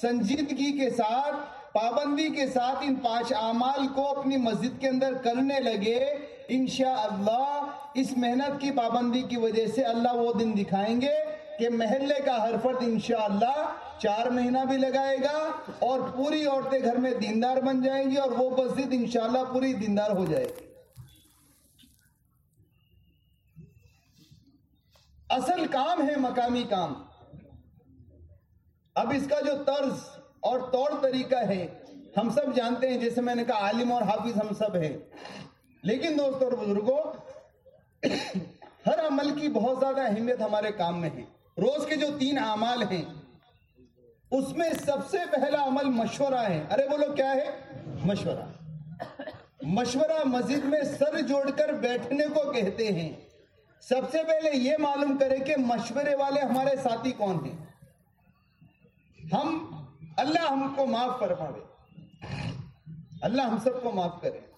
سنجیدگی کے ساتھ، پابندی کے ساتھ ان پانچ اعمال کو اپنی مسجد کے اندر کرنے لگے انشاءاللہ اس محنت کی پابندی کی وجہ سے اللہ وہ دن دکھائیں گے کہ محلے کا ہر فرد انشاءاللہ چار مہینہ بھی لگائے گا اور پوری عورتیں گھر میں دیندار بن جائیں گی اور وہ مسجد انشاءاللہ پوری دیندار ہو جائے گی۔ اصل کام ہے مقامی کام۔ اب اس کا جو طرز اور طور طریقہ ہے، ہم سب جانتے ہیں، جیسے میں نے کہا، عالم اور حافظ ہم سب ہیں۔ لیکن دوستوں اور بزرگوں ہر عمل کی بہت زیادہ اہمیت ہمارے کام میں ہے۔ روز کے جو تین اعمال ہیں، اس میں سب سے پہلا عمل مشورہ ہے۔ ارے بولو، کیا ہے؟ مشورہ۔ مشورہ مسجد میں سر جوڑ کر بیٹھنے کو کہتے ہیں۔ سب سے پہلے یہ معلوم کرے کہ مشورے والے ہمارے ساتھی کون ہیں۔ ہم، اللہ ہم کو معاف فرماوے۔ اللہ ہم سب کو معاف کرے۔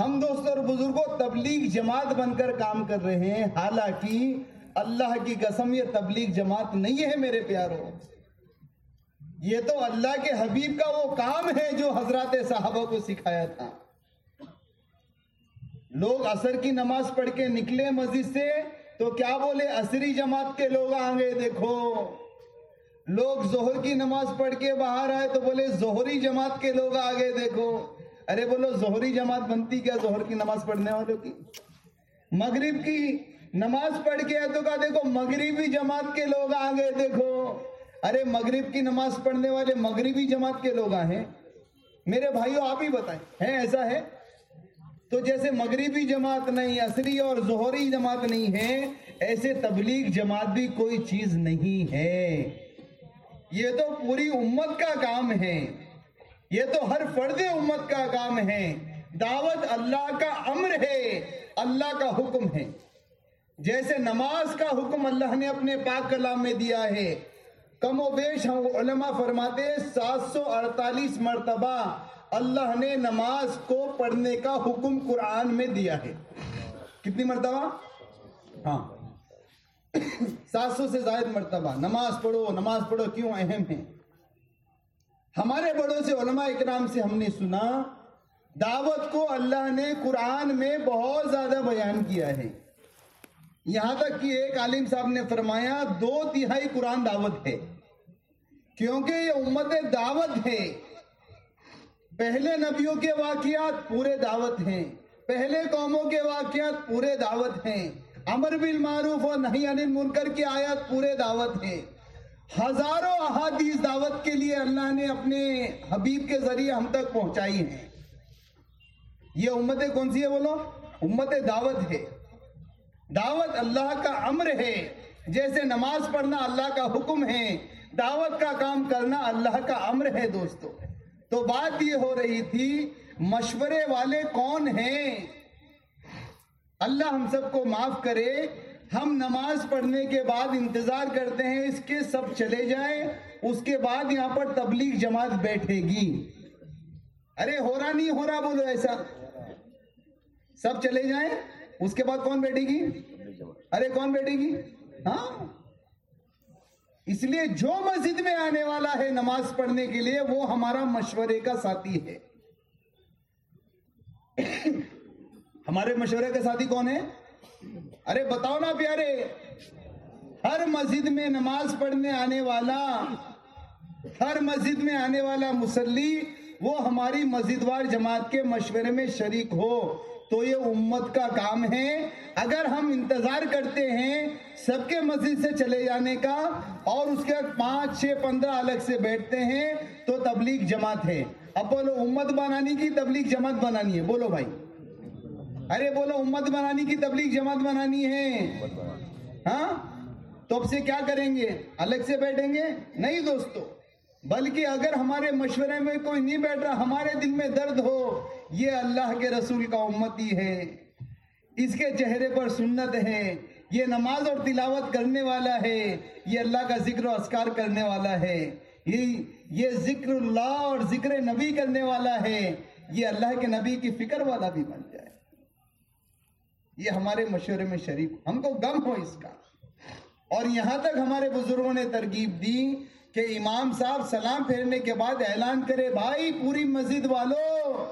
ہم دوست اور بزرگوں تبلیغ جماعت بن کر کام کر رہے ہیں، حالانکہ اللہ کی قسم یہ تبلیغ جماعت نہیں ہے میرے پیاروں۔ یہ تو اللہ کے حبیب کا وہ کام ہے جو حضرات صحابہ کو سکھایا تھا۔ لوگ اثر کی نماز پڑھ کے نکلے مسجد سے تو کیا بولے، عصری جماعت کے لوگ آگے دیکھو۔ لوگ زہر کی نماز پڑھ کے باہر آئے تو بولے زہری جماعت کے لوگ آگے دیکھو۔ ارے بولو زہری جماعت بنتی کیا؟ زہر کی نماز پڑھنے والوں کی؟ مغرب کی نماز پڑھ کے تو کہا، دیکھو، مغربی جماعت کے لوگ آگے دیکھو۔ ارے، مغرب کی نماز پڑھنے والے مغربی جماعت کے لوگ آئے میرے بھائیوں آپ ہی بتائیں ہے ایسا ہے؟ تو جیسے مغربی جماعت نہیں، عصری اور زہری جماعت نہیں ہے ایسے تبلیغ جماعت بھی کوئی چیز نہیں ہے۔ یہ تو پوری امت کا کام ہے۔ یہ تو ہر فرد امت کا کام ہے۔ دعوت اللہ کا امر ہے، اللہ کا حکم ہے۔ جیسے نماز کا حکم اللہ نے اپنے پاک کلام میں دیا ہے۔ کم و بیش ہم علماء فرماتے سات سو اڑتالیس مرتبہ اللہ نے نماز کو پڑھنے کا حکم قرآن میں دیا ہے۔ کتنی مرتبہ؟ ہاں۔ سات سو سے زائد مرتبہ۔ نماز پڑھو نماز پڑھو کیوں اہم ہے؟ ہمارے بڑوں سے علماء اکرام سے ہم نے سنا، دعوت کو اللہ نے قرآن میں بہت زیادہ بیان کیا ہے۔ یہاں تک کہ ایک عالم صاحب نے فرمایا، دو تہائی قرآن دعوت ہے۔ کیونکہ یہ امت دعوت ہے۔ پہلے نبیوں کے واقعات پورے دعوت ہیں۔ پہلے قوموں کے واقعات پورے دعوت ہیں۔ امر بالمعروف اور نہیں انل منکر کی آیات پورے دعوت ہیں۔ ہزاروں احادیث دعوت کے لیے اللہ نے اپنے حبیب کے ذریعے ہم تک پہنچائی ہیں۔ یہ امت کون سی ہے بولو؟ امت دعوت ہے۔ دعوت اللہ کا امر ہے۔ جیسے نماز پڑھنا اللہ کا حکم ہے، دعوت کا کام کرنا اللہ کا امر ہے دوستو۔ تو بات یہ ہو رہی تھی، مشورے والے کون ہیں؟ اللہ ہم سب کو معاف کرے۔ ہم نماز پڑھنے کے بعد انتظار کرتے ہیں اس کے سب چلے جائیں، اس کے بعد یہاں پر تبلیغ جماعت بیٹھے گی۔ ارے ہو رہا نہیں، ہو رہا بولو ایسا۔ سب چلے جائیں، اس کے بعد کون بیٹھے گی؟ ارے کون بیٹھے گی؟ ہاں۔ اس لیے جو مسجد میں آنے والا ہے نماز پڑھنے کے لیے، وہ ہمارا مشورے کا ساتھی ہے۔ ہمارے مشورے کا ساتھی کون ہے؟ ارے بتاؤ نا پیارے، ہر مسجد میں نماز پڑھنے آنے والا، ہر مسجد میں آنے والا مسلی، وہ ہماری مسجد وار جماعت کے مشورے میں شریک ہو، تو یہ امت کا کام ہے۔ اگر ہم انتظار کرتے ہیں سب کے مسجد سے چلے جانے کا، اور اس کے پانچ چھ پندرہ الگ سے بیٹھتے ہیں، تو تبلیغ جماعت ہے۔ اب بولو، امت بنانی کی تبلیغ جماعت بنانی ہے۔ بولو بھائی۔ ارے بولو، امت بنانی کی تبلیغ جماعت بنانی ہے۔ ہاں؟ تو اب سے کیا کریں گے؟ الگ سے بیٹھیں گے؟ نہیں دوستو، بلکہ اگر ہمارے مشورے میں کوئی نہیں بیٹھ رہا، ہمارے دل میں درد ہو، یہ اللہ کے رسول کا امتی ہے۔ اس کے چہرے پر سنت ہے۔ یہ نماز اور تلاوت کرنے والا ہے۔ یہ اللہ کا ذکر و اسکار کرنے والا ہے۔ یہ ذکر اللہ اور ذکر نبی کرنے والا ہے۔ یہ اللہ کے نبی کی فکر والا بھی بن۔ یہ ہمارے مشورے میں شریک ہم کو غم ہو اس کا۔ اور یہاں تک ہمارے بزرگوں نے ترغیب دی کہ امام صاحب سلام پھیرنے کے بعد اعلان کرے، بھائی پوری مسجد والو،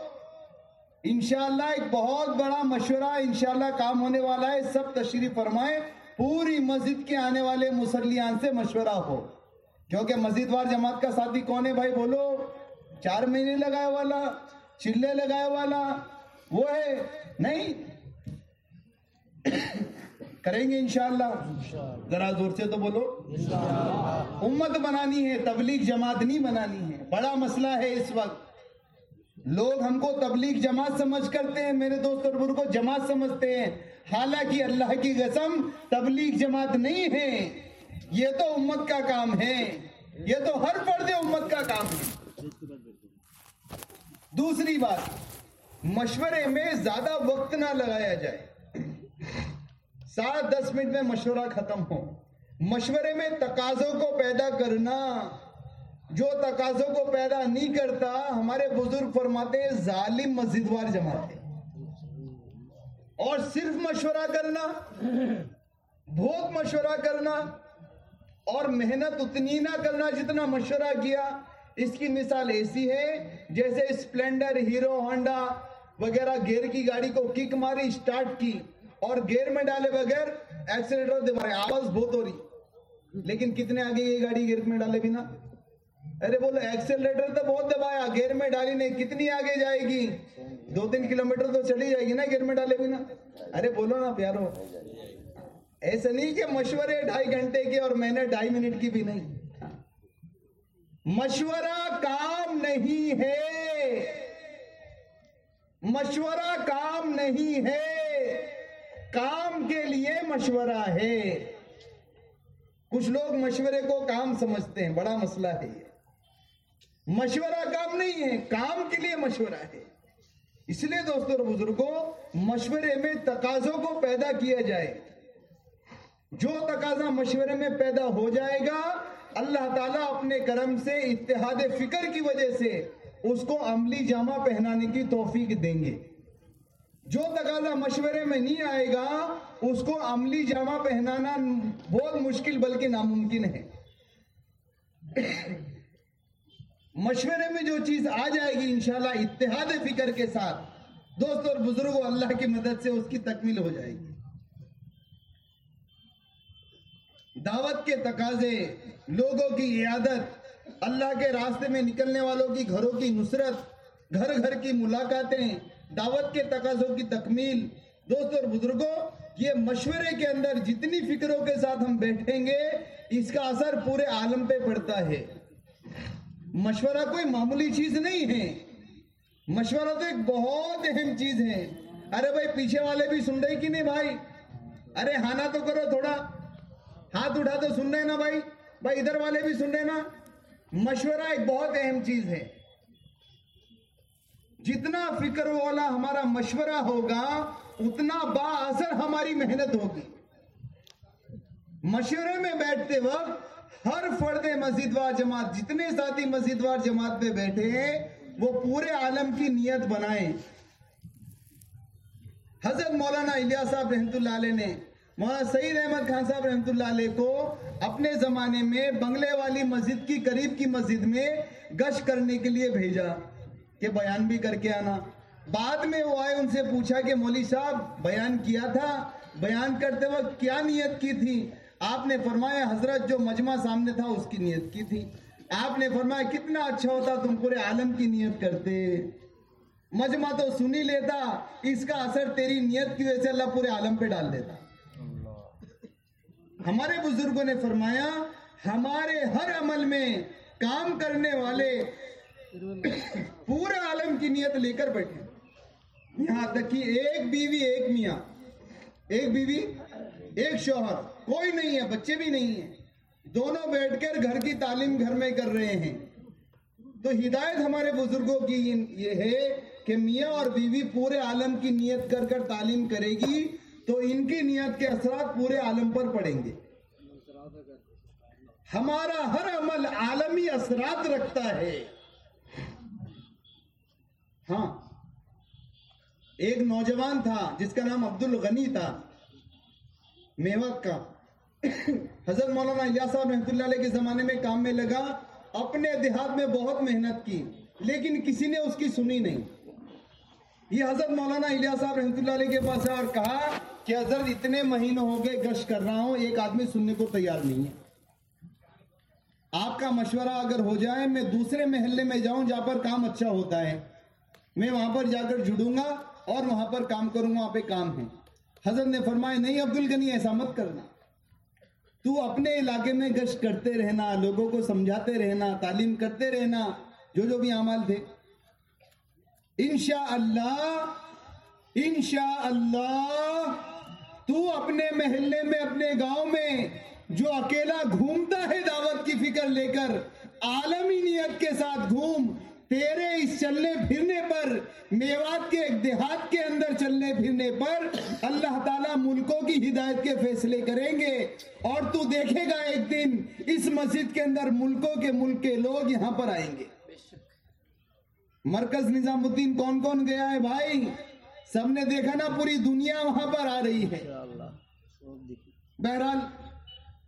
انشاءاللہ ایک بہت بڑا مشورہ، انشاءاللہ کام ہونے والا ہے۔ سب تشریف فرمائے پوری مسجد کے آنے والے مسلیان سے مشورہ ہو۔ کیونکہ مسجد وار جماعت کا ساتھی کون ہے؟ بھائی بولو، چار مہینے لگائے والا، چلے لگائے والا، وہ ہے۔ نہیں کریں گے انشاءاللہ؟ ذرا زور سے تو بولو۔ امت بنانی ہے، تبلیغ جماعت نہیں بنانی ہے۔ بڑا مسئلہ ہے اس وقت۔ لوگ ہم کو تبلیغ جماعت سمجھ کرتے ہیں، میرے دوست اور کو جماعت سمجھتے ہیں۔ حالانکہ اللہ کی قسم، تبلیغ جماعت نہیں ہے۔ یہ تو امت کا کام ہے۔ یہ تو ہر پردے امت کا کام ہے۔ دوسری بات، مشورے میں زیادہ وقت نہ لگایا جائے۔ سات دس منٹ میں مشورہ ختم ہو۔ مشورے میں تقاضوں کو پیدا کرنا، جو تقاضوں کو پیدا نہیں کرتا، ہمارے بزرگ فرماتے ظالم مسجد وار جماعت اور صرف مشورہ کرنا، بہت مشورہ کرنا، اور محنت اتنی نہ کرنا جتنا مشورہ کیا۔ اس کی مثال ایسی ہے، جیسے اسپلینڈر ہیرو، ہونڈا وغیرہ گیئر کی گاڑی کو کک ماری، سٹارٹ کی۔ اور گیئر میں ڈالے بغیر ایکسیلیٹر دبا رہے آواز بہت ہو رہی لیکن کتنے آگے یہ گاڑی گیئر میں ڈالے بنا ارے بولو ایکسیلیٹر تو بہت دبایا، گیئر میں ڈالی نہیں، کتنی آگے جائے گی؟ دو تین کلومیٹر تو چلی جائے گی نا گیئر میں ڈالے بنا ارے بولو نا پیارو، ایسا نہیں کہ مشورے ڈھائی گھنٹے کے اور میں نے ڈھائی منٹ کی بھی نہیں۔ مشورہ کام نہیں ہے۔ مشورہ کام نہیں ہے۔ کام کے لیے مشورہ ہے۔ کچھ لوگ مشورے کو کام سمجھتے ہیں، بڑا مسئلہ ہے یہ۔ مشورہ کام نہیں ہے، کام کے لیے مشورہ ہے۔ اس لیے دوستوں اور بزرگوں مشورے میں تقاضوں کو پیدا کیا جائے۔ جو تقاضا مشورے میں پیدا ہو جائے گا، اللہ تعالیٰ اپنے کرم سے، اتحاد فکر کی وجہ سے، اس کو عملی جامع پہنانے کی توفیق دیں گے۔ جو تقاضا مشورے میں نہیں آئے گا، اس کو عملی جامع پہنانا بہت مشکل، بلکہ ناممکن ہے۔ مشورے میں جو چیز آ جائے گی، انشاءاللہ اتحاد فکر کے ساتھ دوست اور بزرگوں، اللہ کی مدد سے اس کی تکمیل ہو جائے گی۔ دعوت کے تقاضے، لوگوں کی عیادت، اللہ کے راستے میں نکلنے والوں کی گھروں کی نصرت، گھر گھر کی ملاقاتیں دعوت کے تقاضوں کی تکمیل۔ دوست اور بزرگوں یہ مشورے کے اندر جتنی فکروں کے ساتھ ہم بیٹھیں گے، اس کا اثر پورے عالم پہ پڑتا ہے۔ مشورہ کوئی معمولی چیز نہیں ہے۔ مشورہ تو ایک بہت اہم چیز ہے۔ ارے بھائی، پیچھے والے بھی سن رہے کہ نہیں بھائی؟ ارے، ہانا تو کرو تھوڑا۔ ہاتھ اٹھا تو سن رہے نا بھائی؟ بھائی، ادھر والے بھی سن رہے نا؟ مشورہ ایک بہت اہم چیز ہے۔ جتنا فکر والا ہمارا مشورہ ہوگا، اتنا با اثر ہماری محنت ہوگی۔ مشورے میں بیٹھتے وقت ہر فرد مسجد وار جماعت، جتنے ساتھی مسجد وار جماعت پہ بیٹھے ہیں، وہ پورے عالم کی نیت بنائیں۔ حضرت مولانا الیاس صاحب رحمۃ اللہ علیہ نے، مولانا سعید احمد خان صاحب رحمۃ اللہ علیہ کو اپنے زمانے میں بنگلے والی مسجد کی قریب کی مسجد میں گشت کرنے کے لیے بھیجا۔ کہ بیان بھی کر کے آنا۔ بعد میں وہ آئے ان سے پوچھا کہ مولوی صاحب بیان کیا تھا؟ بیان کرتے وقت کیا نیت کی تھی؟ آپ نے فرمایا حضرت جو مجمع سامنے تھا اس کی نیت کی تھی۔ آپ نے فرمایا کتنا اچھا ہوتا تم پورے عالم کی نیت کرتے۔ مجمع تو سنی لیتا اس کا اثر تیری نیت کی وجہ سے اللہ پورے عالم پہ ڈال دیتا۔ ہمارے بزرگوں نے فرمایا ہمارے ہر عمل میں کام کرنے والے پورے عالم کی نیت لے کر بیٹھے یہاں تک کہ ایک بیوی، ایک میاں، ایک بیوی، ایک شوہر، کوئی نہیں ہے، بچے بھی نہیں ہیں۔ دونوں بیٹھ کر گھر کی تعلیم گھر میں کر رہے ہیں۔ تو ہدایت ہمارے بزرگوں کی یہ ہے کہ میاں اور بیوی پورے عالم کی نیت کر کر تعلیم کرے گی، تو ان کی نیت کے اثرات پورے عالم پر پڑیں گے۔ ہمارا ہر عمل عالمی اثرات رکھتا ہے۔ ہاں۔ ایک نوجوان تھا جس کا نام عبد الغنی تھا میوت کا۔ حضرت مولانا الیاس صاحب رحمۃ اللہ علیہ کے زمانے میں کام میں لگا، اپنے دیہات میں بہت محنت کی، لیکن کسی نے اس کی سنی نہیں۔ یہ حضرت مولانا الیاس صاحب رحمۃ اللہ علیہ کے پاس اور کہا کہ حضرت اتنے مہینے ہو گئے گشت کر رہا ہوں، ایک آدمی سننے کو تیار نہیں ہے۔ آپ کا مشورہ اگر ہو جائے، میں دوسرے محلے میں جاؤں جہاں پر کام اچھا ہوتا ہے۔ میں وہاں پر جا کر جڑوں گا اور وہاں پر کام کروں گا، وہاں پہ کام ہے۔ حضرت نے فرمایا، نہیں عبد الغنی ایسا مت کرنا۔ تو اپنے علاقے میں گشت کرتے رہنا، لوگوں کو سمجھاتے رہنا، تعلیم کرتے رہنا، جو جو بھی عمل تھے۔ انشاءاللہ انشاءاللہ، تو اپنے محلے میں، اپنے گاؤں میں، جو اکیلا گھومتا ہے دعوت کی فکر لے کر عالمی نیت کے ساتھ گھوم تیرے اس چلنے پھرنے پر میوات کے ایک دیہات کے اندر چلنے پھرنے پر اللہ تعالیٰ ملکوں کی ہدایت کے فیصلے کریں گے۔ اور تو دیکھے گا ایک دن اس مسجد کے اندر ملکوں کے ملک کے لوگ یہاں پر آئیں گے۔ مرکز نظام الدین کون کون گیا ہے بھائی؟ سب نے دیکھا نا پوری دنیا وہاں پر آ رہی ہے۔ بہرحال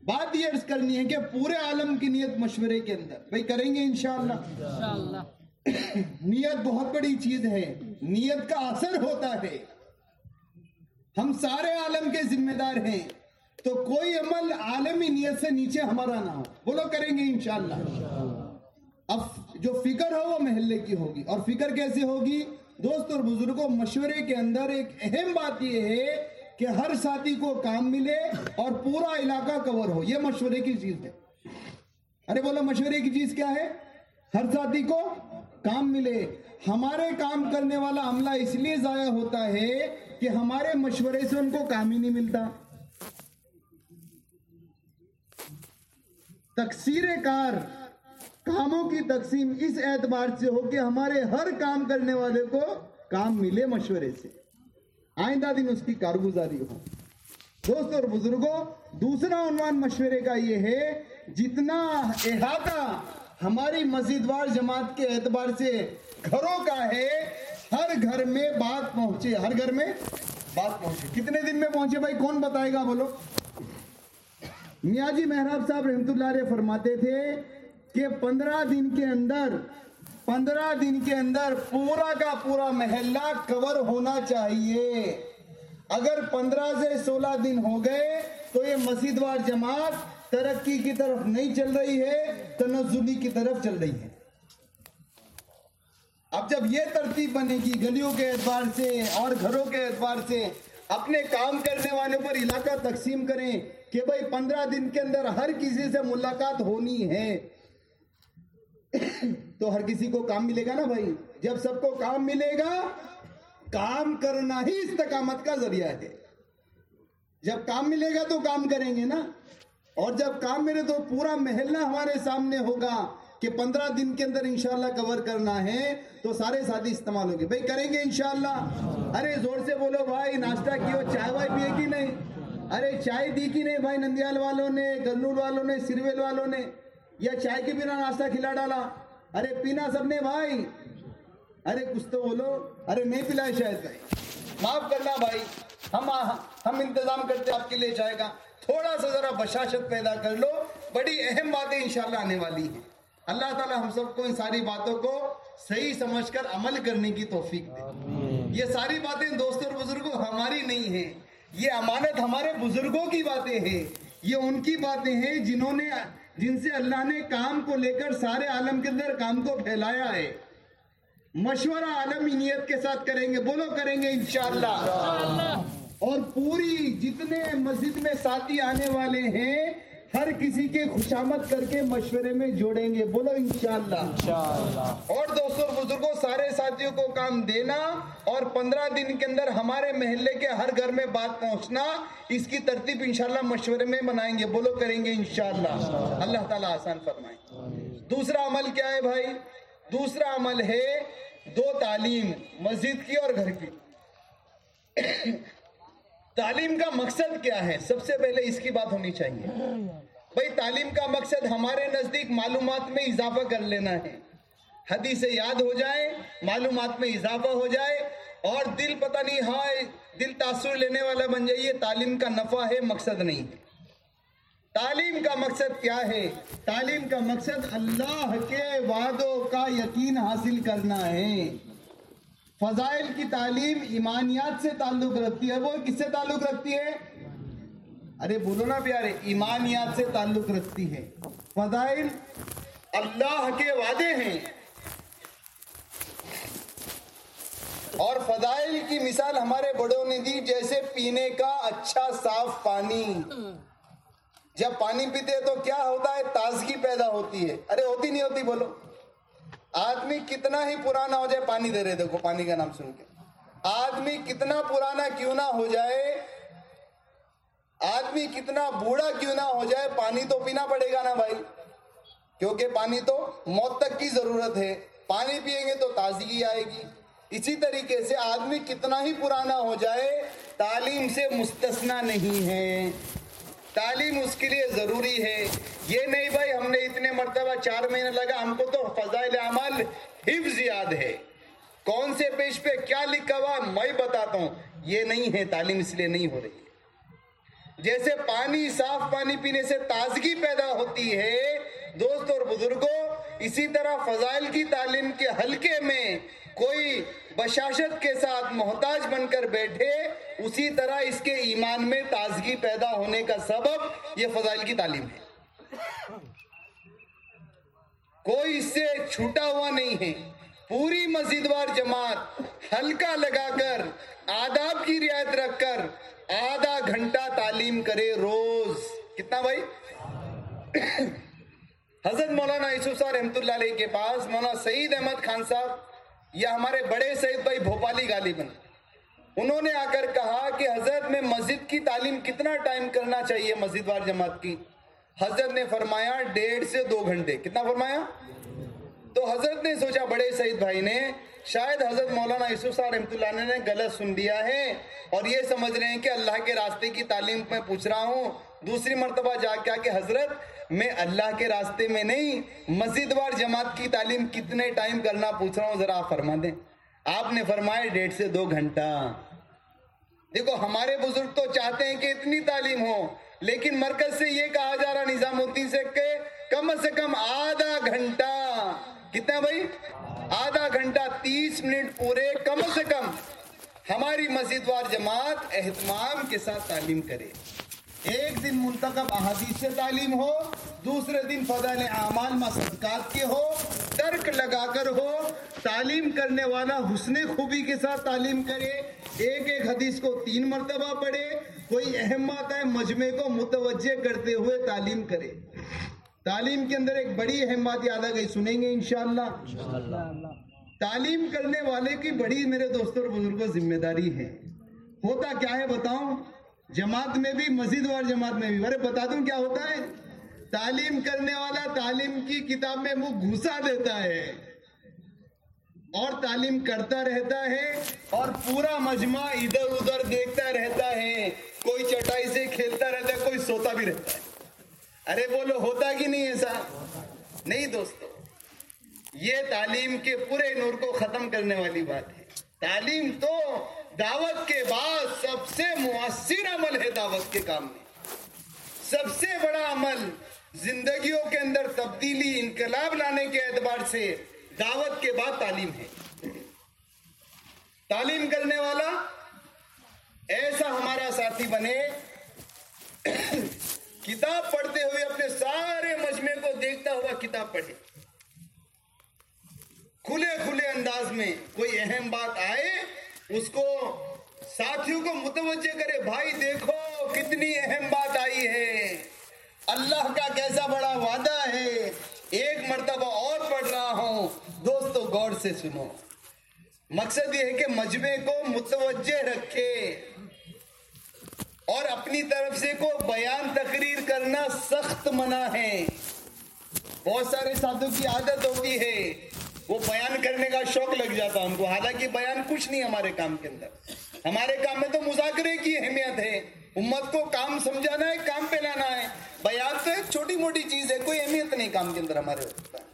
بات یہ عرض کرنی ہے کہ پورے عالم کی نیت مشورے کے اندر۔ بھائی کریں گے انشاءاللہ۔ نیت بہت بڑی چیز ہے۔ نیت کا اثر ہوتا ہے۔ ہم سارے عالم کے ذمہ دار ہیں۔ تو کوئی عمل عالمی نیت سے نیچے ہمارا نہ ہو۔ بولو کریں گے انشاءاللہ۔ اب جو فکر ہو وہ محلے کی ہوگی۔ اور فکر کیسے ہوگی؟ دوست اور بزرگوں مشورے کے اندر ایک اہم بات یہ ہے کہ ہر ساتھی کو کام ملے اور پورا علاقہ کور ہو۔ یہ مشورے کی چیز ہے۔ ارے بولو، مشورے کی چیز کیا ہے؟ ہر ساتھی کو کام ملے۔ ہمارے کام کرنے والا عملہ اس لیے ضائع ہوتا ہے کہ ہمارے مشورے سے ان کو کام ہی نہیں ملتا۔ تقسیر کار، کاموں کی تقسیم اس اعتبار سے ہو کہ ہمارے ہر کام کرنے والے کو کام ملے مشورے سے۔ آئندہ دن اس کی کارگزاری ہو۔ دوست اور بزرگوں، دوسرا عنوان مشورے کا یہ ہے، جتنا احاطہ ہماری مسجد وار جماعت کے اعتبار سے گھروں کا ہے، ہر گھر میں بات پہنچے، ہر گھر میں بات پہنچے۔ کتنے دن میں پہنچے بھائی؟ کون بتائے گا بولو؟ میاں جی محراب صاحب رحمت اللہ علیہ فرماتے تھے کہ پندرہ دن کے اندر، پندرہ دن کے اندر پورا کا پورا محلہ کور ہونا چاہیے۔ اگر پندرہ سے سولہ دن ہو گئے تو یہ مسجد وار جماعت ترقی کی طرف نہیں چل رہی ہے، تنزلی کی طرف چل رہی ہے۔ اب جب یہ ترتیب بنے گی، گلیوں کے اعتبار سے، اور گھروں کے اعتبار سے، اپنے کام کرنے والے پر علاقہ تقسیم کریں کہ بھائی پندرہ دن کے اندر ہر کسی سے ملاقات ہونی ہے، تو ہر کسی کو کام ملے گا نا بھائی۔ جب سب کو کام ملے گا، کام کرنا ہی استقامت کا ذریعہ ہے۔ جب کام ملے گا تو کام کریں گے نا۔ اور جب کام ملے تو پورا محلہ ہمارے سامنے ہوگا کہ پندرہ دن کے اندر انشاءاللہ کور کرنا ہے، تو سارے ساتھی استعمال ہوگے بھائی کریں گے انشاءاللہ؟ ارے زور سے بولو بھائی، ناشتہ کیو، چائے وائے پیے کی نہیں؟ ارے چائے دی کی نہیں بھائی نندیال والوں نے گلور والوں نے، سرویل والوں نے؟ یا چائے کے بنا ناشتہ کھلا ڈالا؟ ارے پینا سب نے بھائی۔ ارے کچھ تو بولو۔ ارے نہیں پلائے شاید بھائی۔ معاف کرنا بھائی۔ ہم ہم انتظام کرتے آپ کے لیے چاہے گا تھوڑا سا ذرا بشاشت پیدا کر لو۔ بڑی اہم باتیں انشاءاللہ آنے والی ہیں۔ اللہ تعالی ہم سب کو ان ساری باتوں کو صحیح سمجھ کر عمل کرنے کی توفیق دے۔ یہ ساری باتیں دوست اور بزرگوں ہماری نہیں ہیں۔ یہ امانت ہمارے بزرگوں کی باتیں ہیں۔ یہ ان کی باتیں ہیں جنہوں نے جن سے اللہ نے کام کو لے کر سارے عالم کے اندر کام کو پھیلایا ہے۔ مشورہ عالم نیت کے ساتھ کریں گے۔ بولو کریں گے انشاءاللہ۔ اور پوری جتنے مسجد میں ساتھی آنے والے ہیں ہر کسی کے خوشامد کر کے مشورے میں جوڑیں گے بولو انشاءاللہ۔ اور دوستوں بزرگوں سارے ساتھیوں کو کام دینا اور پندرہ دن کے اندر ہمارے محلے کے ہر گھر میں بات پہنچنا اس کی ترتیب انشاءاللہ مشورے میں بنائیں گے بولو کریں گے انشاءاللہ۔ اللہ تعالیٰ آسان فرمائیں دوسرا عمل کیا ہے بھائی؟ دوسرا عمل ہے دو تعلیم مسجد کی اور گھر کی۔ تعلیم کا مقصد کیا ہے؟ سب سے پہلے اس کی بات ہونی چاہیے۔ بھائی، تعلیم کا مقصد ہمارے نزدیک معلومات میں اضافہ کر لینا ہے۔ حدیث یاد ہو جائے، معلومات میں اضافہ ہو جائے اور دل پتہ نہیں ہاں دل تاثر لینے والا بن جائیے، تعلیم کا نفع ہے، مقصد نہیں۔ تعلیم کا مقصد کیا ہے؟ تعلیم کا مقصد اللہ کے وعدوں کا یقین حاصل کرنا ہے۔ فضائل کی تعلیم ایمانیات سے تعلق رکھتی ہے، وہ کس سے تعلق رکھتی ہے؟ ارے بولو نا پیارے، ایمانیات سے تعلق رکھتی ہے۔ فضائل اللہ کے وعدے ہیں۔ اور فضائل کی مثال ہمارے بڑوں نے دی، جیسے پینے کا اچھا صاف پانی۔ جب پانی پیتے تو کیا ہوتا ہے؟ تازگی پیدا ہوتی ہے۔ ارے ہوتی نہیں ہوتی، بولو۔ آدمی کتنا ہی پرانا ہو جائے، پانی دے رہے، دیکھو، پانی کا نام سن کے۔ آدمی کتنا پرانا کیوں نہ ہو جائے، آدمی کتنا بوڑھا کیوں نہ ہو جائے، پانی تو پینا پڑے گا نا بھائی۔ کیونکہ پانی تو موت تک کی ضرورت ہے۔ پانی پیئیں گے تو تازگی آئے گی۔ اسی طریقے سے آدمی کتنا ہی پرانا ہو جائے، تعلیم سے مستثنا نہیں ہے۔ تعلیم اس کے لیے ضروری ہے۔ یہ نہیں بھائی، ہم نے اتنے مرتبہ چار مہینے لگا، ہم کو تو فضائل عمل حفظ یاد ہے۔ کون سے پیش پہ کیا لکھا ہوا، میں بتاتا ہوں۔ یہ نہیں ہے، تعلیم اس لیے نہیں ہو رہی۔ جیسے پانی، صاف پانی پینے سے تازگی پیدا ہوتی ہے۔ دوست اور بزرگوں، اسی طرح فضائل کی تعلیم کے حلقے میں کوئی بشاشت کے ساتھ محتاج بن کر بیٹھے، اسی طرح اس کے ایمان میں تازگی پیدا ہونے کا سبب یہ فضائل کی تعلیم ہے۔ کوئی اس سے چھوٹا ہوا نہیں ہے۔ پوری مسجد وار جماعت ہلکا لگا کر آداب کی رعایت رکھ کر آدھا گھنٹہ تعلیم کرے روز۔ کتنا بھائی؟ [coughs] حضرت مولانا یوسف صاحب رحمت اللہ علیہ کے پاس مولانا سعید احمد خان صاحب یا ہمارے بڑے سعید بھائی بھوپالی غالباً انہوں نے آ کر کہا کہ حضرت میں مسجد کی تعلیم کتنا ٹائم کرنا چاہیے مسجد وار جماعت کی؟ حضرت نے فرمایا ڈیڑھ سے دو گھنٹے۔ کتنا فرمایا؟ تو حضرت نے سوچا بڑے سعید بھائی نے، شاید حضرت مولانا یوسف صاحب رحمۃ اللہ نے غلط سن لیا ہے اور یہ سمجھ رہے ہیں کہ اللہ کے راستے کی تعلیم میں پوچھ رہا ہوں۔ دوسری مرتبہ جا کے حضرت میں اللہ کے راستے میں نہیں مسجد وار جماعت کی تعلیم کتنے ٹائم کرنا پوچھ رہا ہوں، ذرا آپ فرما دیں۔ آپ نے فرمایا ڈیڑھ سے دو گھنٹہ۔ دیکھو، ہمارے بزرگ تو چاہتے ہیں کہ اتنی تعلیم ہو، لیکن مرکز سے یہ کہا جا رہا نظام الدین سے کہ کم سے کم آدھا گھنٹہ۔ کتنا بھائی؟ آدھا گھنٹہ، تیس منٹ پورے، کم سے کم ہماری مسجد وار جماعت اہتمام کے ساتھ تعلیم کرے۔ ایک دن منتخب احادیث سے تعلیم ہو، دوسرے دن فضل اعمال صدقات کے ہو، ترک لگا کر ہو، تعلیم کرنے والا حسن خوبی کے ساتھ تعلیم کرے، ایک ایک حدیث کو تین مرتبہ پڑھے، کوئی اہم بات ہے، مجمع کو متوجہ کرتے ہوئے تعلیم کرے۔ تعلیم کے اندر ایک بڑی اہم بات یاد آ گئی، سنیں گے انشاءاللہ۔ تعلیم کرنے والے کی بڑی میرے دوستوں اور بزرگوں ذمہ داری ہے۔ ہوتا کیا ہے بتاؤں؟ جماعت میں بھی، مسجد وار جماعت میں بھی۔ ارے بتا دوں کیا ہوتا ہے؟ تعلیم کرنے والا تعلیم کی کتاب میں وہ گھسا دیتا ہے۔ اور تعلیم کرتا رہتا ہے اور پورا مجمع ادھر ادھر دیکھتا رہتا ہے۔ کوئی چٹائی سے کھیلتا رہتا ہے، کوئی سوتا بھی رہتا ہے۔ ارے بولو ہوتا کہ نہیں ایسا؟ نہیں دوستو، یہ تعلیم کے پورے نور کو ختم کرنے والی بات ہے۔ تعلیم تو دعوت کے بعد سب سے مؤثر عمل ہے دعوت کے کام میں۔ سب سے بڑا عمل زندگیوں کے اندر تبدیلی، انقلاب لانے کے اعتبار سے دعوت کے بعد تعلیم ہے۔ تعلیم کرنے والا ایسا ہمارا ساتھی بنے، کتاب پڑھتے ہوئے اپنے سارے مجمے کو دیکھتا ہوا کتاب پڑھے۔ کھلے کھلے انداز میں کوئی اہم بات آئے اس کو ساتھیوں کو متوجہ کرے، بھائی دیکھو کتنی اہم بات آئی ہے۔ اللہ کا کیسا بڑا وعدہ ہے۔ ایک مرتبہ اور پڑھ رہا ہوں۔ دوستو، غور سے سنو۔ مقصد یہ ہے کہ مجمع کو متوجہ رکھے اور اپنی طرف سے کو بیان تقریر کرنا سخت منع ہے۔ بہت سارے ساتھوں کی عادت ہوتی ہے۔ وہ بیان کرنے کا شوق لگ جاتا ان کو، حالانکہ بیان کچھ نہیں ہمارے کام کے اندر۔ ہمارے کام میں تو مذاکرے کی اہمیت ہے۔ امت کو کام سمجھانا ہے، کام پہ لانا ہے۔ بیان تو ایک چھوٹی موٹی چیز ہے، کوئی اہمیت نہیں کام کے اندر ہمارے ہوتا ہے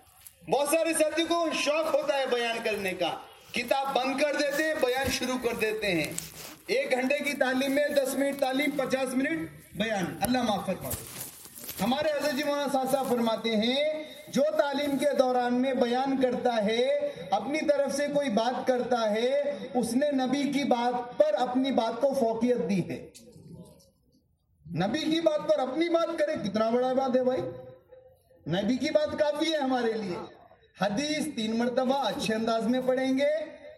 بہت سارے ساتھی کو شوق ہوتا ہے بیان کرنے کا۔ کتاب بند کر دیتے ہیں بیان شروع کر دیتے ہیں۔ ایک گھنٹے کی تعلیم میں دس منٹ، تعلیم پچاس منٹ، بیان۔ اللہ معاف فرما ہمارے حضرت جی مولانا صاحب فرماتے ہیں، جو تعلیم کے دوران میں بیان کرتا ہے، اپنی طرف سے کوئی بات کرتا ہے، اس نے نبی کی بات پر اپنی بات کو فوقیت دی ہے۔ نبی کی بات پر اپنی بات کرے، کتنا بڑا بات ہے بھائی۔ نبی کی بات کافی ہے ہمارے لیے۔ حدیث تین مرتبہ اچھے انداز میں پڑھیں گے۔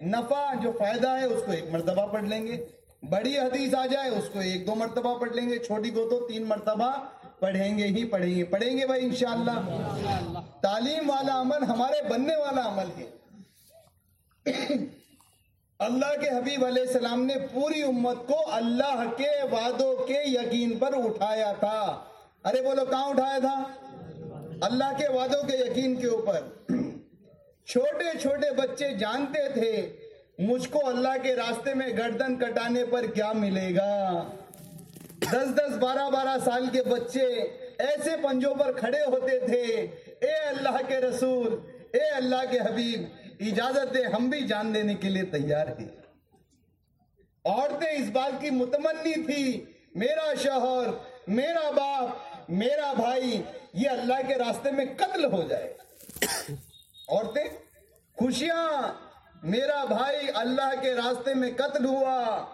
نفع جو فائدہ ہے، اس کو ایک مرتبہ پڑھ لیں گے۔ بڑی حدیث آ جائے، اس کو ایک دو مرتبہ پڑھ لیں گے۔ چھوٹی کو تو تین مرتبہ پڑھیں گے ہی پڑھیں گے۔ پڑھیں گے بھائی انشاءاللہ۔ تعلیم والا عمل ہمارے بننے والا عمل ہے۔ اللہ کے حبیب علیہ السلام نے پوری امت کو اللہ کے وعدوں کے یقین پر اٹھایا تھا۔ ارے بولو، کہاں اٹھایا تھا؟ اللہ کے وعدوں کے یقین کے اوپر۔ چھوٹے چھوٹے بچے جانتے تھے، مجھ کو اللہ کے راستے میں گردن کٹانے پر کیا ملے گا؟ دس دس بارہ بارہ سال کے بچے ایسے پنجوں پر کھڑے ہوتے تھے۔ اے اللہ کے رسول، اے اللہ کے حبیب، اجازت دے، ہم بھی جان دینے کے لیے تیار ہیں۔ عورتیں اس بات کی متمنی تھی، میرا شوہر، میرا باپ، میرا بھائی، یہ اللہ کے راستے میں قتل ہو جائے۔ عورتیں، خوشیاں، میرا بھائی اللہ کے راستے میں قتل ہوا۔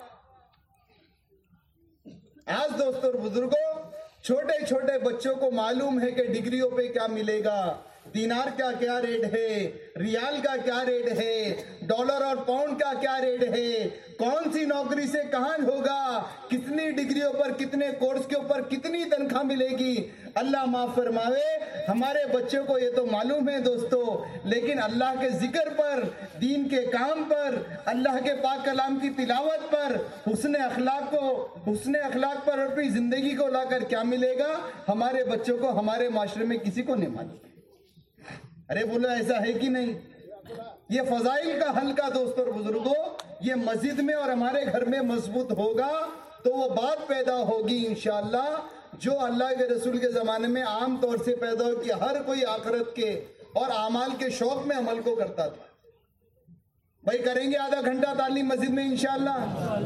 آج دوستوں بزرگوں چھوٹے چھوٹے بچوں کو معلوم ہے کہ ڈگریوں پہ کیا ملے گا۔ دینار کا کیا ریٹ ہے؟ ریال کا کیا ریٹ ہے؟ ڈالر اور پاؤنڈ کا کیا ریٹ ہے؟ کون سی نوکری سے کہاں ہوگا؟ کتنی ڈگریوں پر، کتنے کورس کے اوپر کتنی تنخواہ ملے گی؟ اللہ معاف فرماوے، ہمارے بچوں کو یہ تو معلوم ہے دوستو، لیکن اللہ کے ذکر پر، دین کے کام پر، اللہ کے پاک کلام کی تلاوت پر، حسن اخلاق کو، حسن اخلاق پر اپنی زندگی کو لا کر کیا ملے گا؟ ہمارے بچوں کو، ہمارے معاشرے میں کسی کو نہیں معلوم۔ ارے بولو ایسا ہے کہ نہیں؟ یہ فضائل کا حل کا دوست اور بزرگوں یہ مسجد میں اور ہمارے گھر میں مضبوط ہوگا تو وہ بات پیدا ہوگی انشاءاللہ، جو اللہ کے رسول کے زمانے میں عام طور سے پیدا ہو کہ ہر کوئی آخرت کے اور اعمال کے شوق میں عمل کو کرتا تھا۔ بھائی، کریں گے آدھا گھنٹہ تعلیم مسجد میں انشاءاللہ؟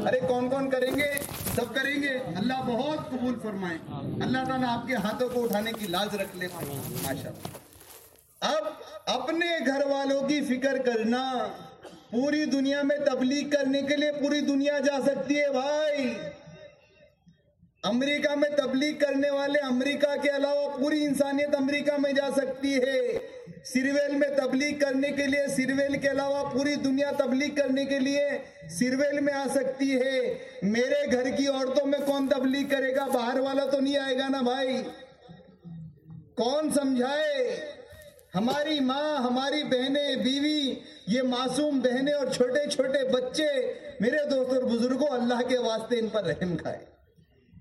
ارے، کون کون کریں گے؟ سب کریں گے؟ اللہ بہت قبول فرمائے۔ اللہ تعالیٰ آپ کے ہاتھوں کو اٹھانے کی لاز رکھ لے۔ ماشاء اب اپنے گھر والوں کی فکر کرنا، پوری دنیا میں تبلیغ کرنے کے لیے پوری دنیا جا سکتی ہے بھائی۔ امریکہ میں تبلیغ کرنے والے امریکہ کے علاوہ پوری انسانیت امریکہ میں جا سکتی ہے۔ سرویل میں تبلیغ کرنے کے لیے، سرویل کے علاوہ پوری دنیا تبلیغ کرنے کے لیے سرویل میں آ سکتی ہے۔ میرے گھر کی عورتوں میں کون تبلیغ کرے گا؟ باہر والا تو نہیں آئے گا نا بھائی۔ کون سمجھائے؟ ہماری ماں، ہماری بہنیں، بیوی، یہ معصوم بہنیں اور چھوٹے چھوٹے بچے میرے دوست اور بزرگوں، اللہ کے واسطے ان پر رحم کھائے۔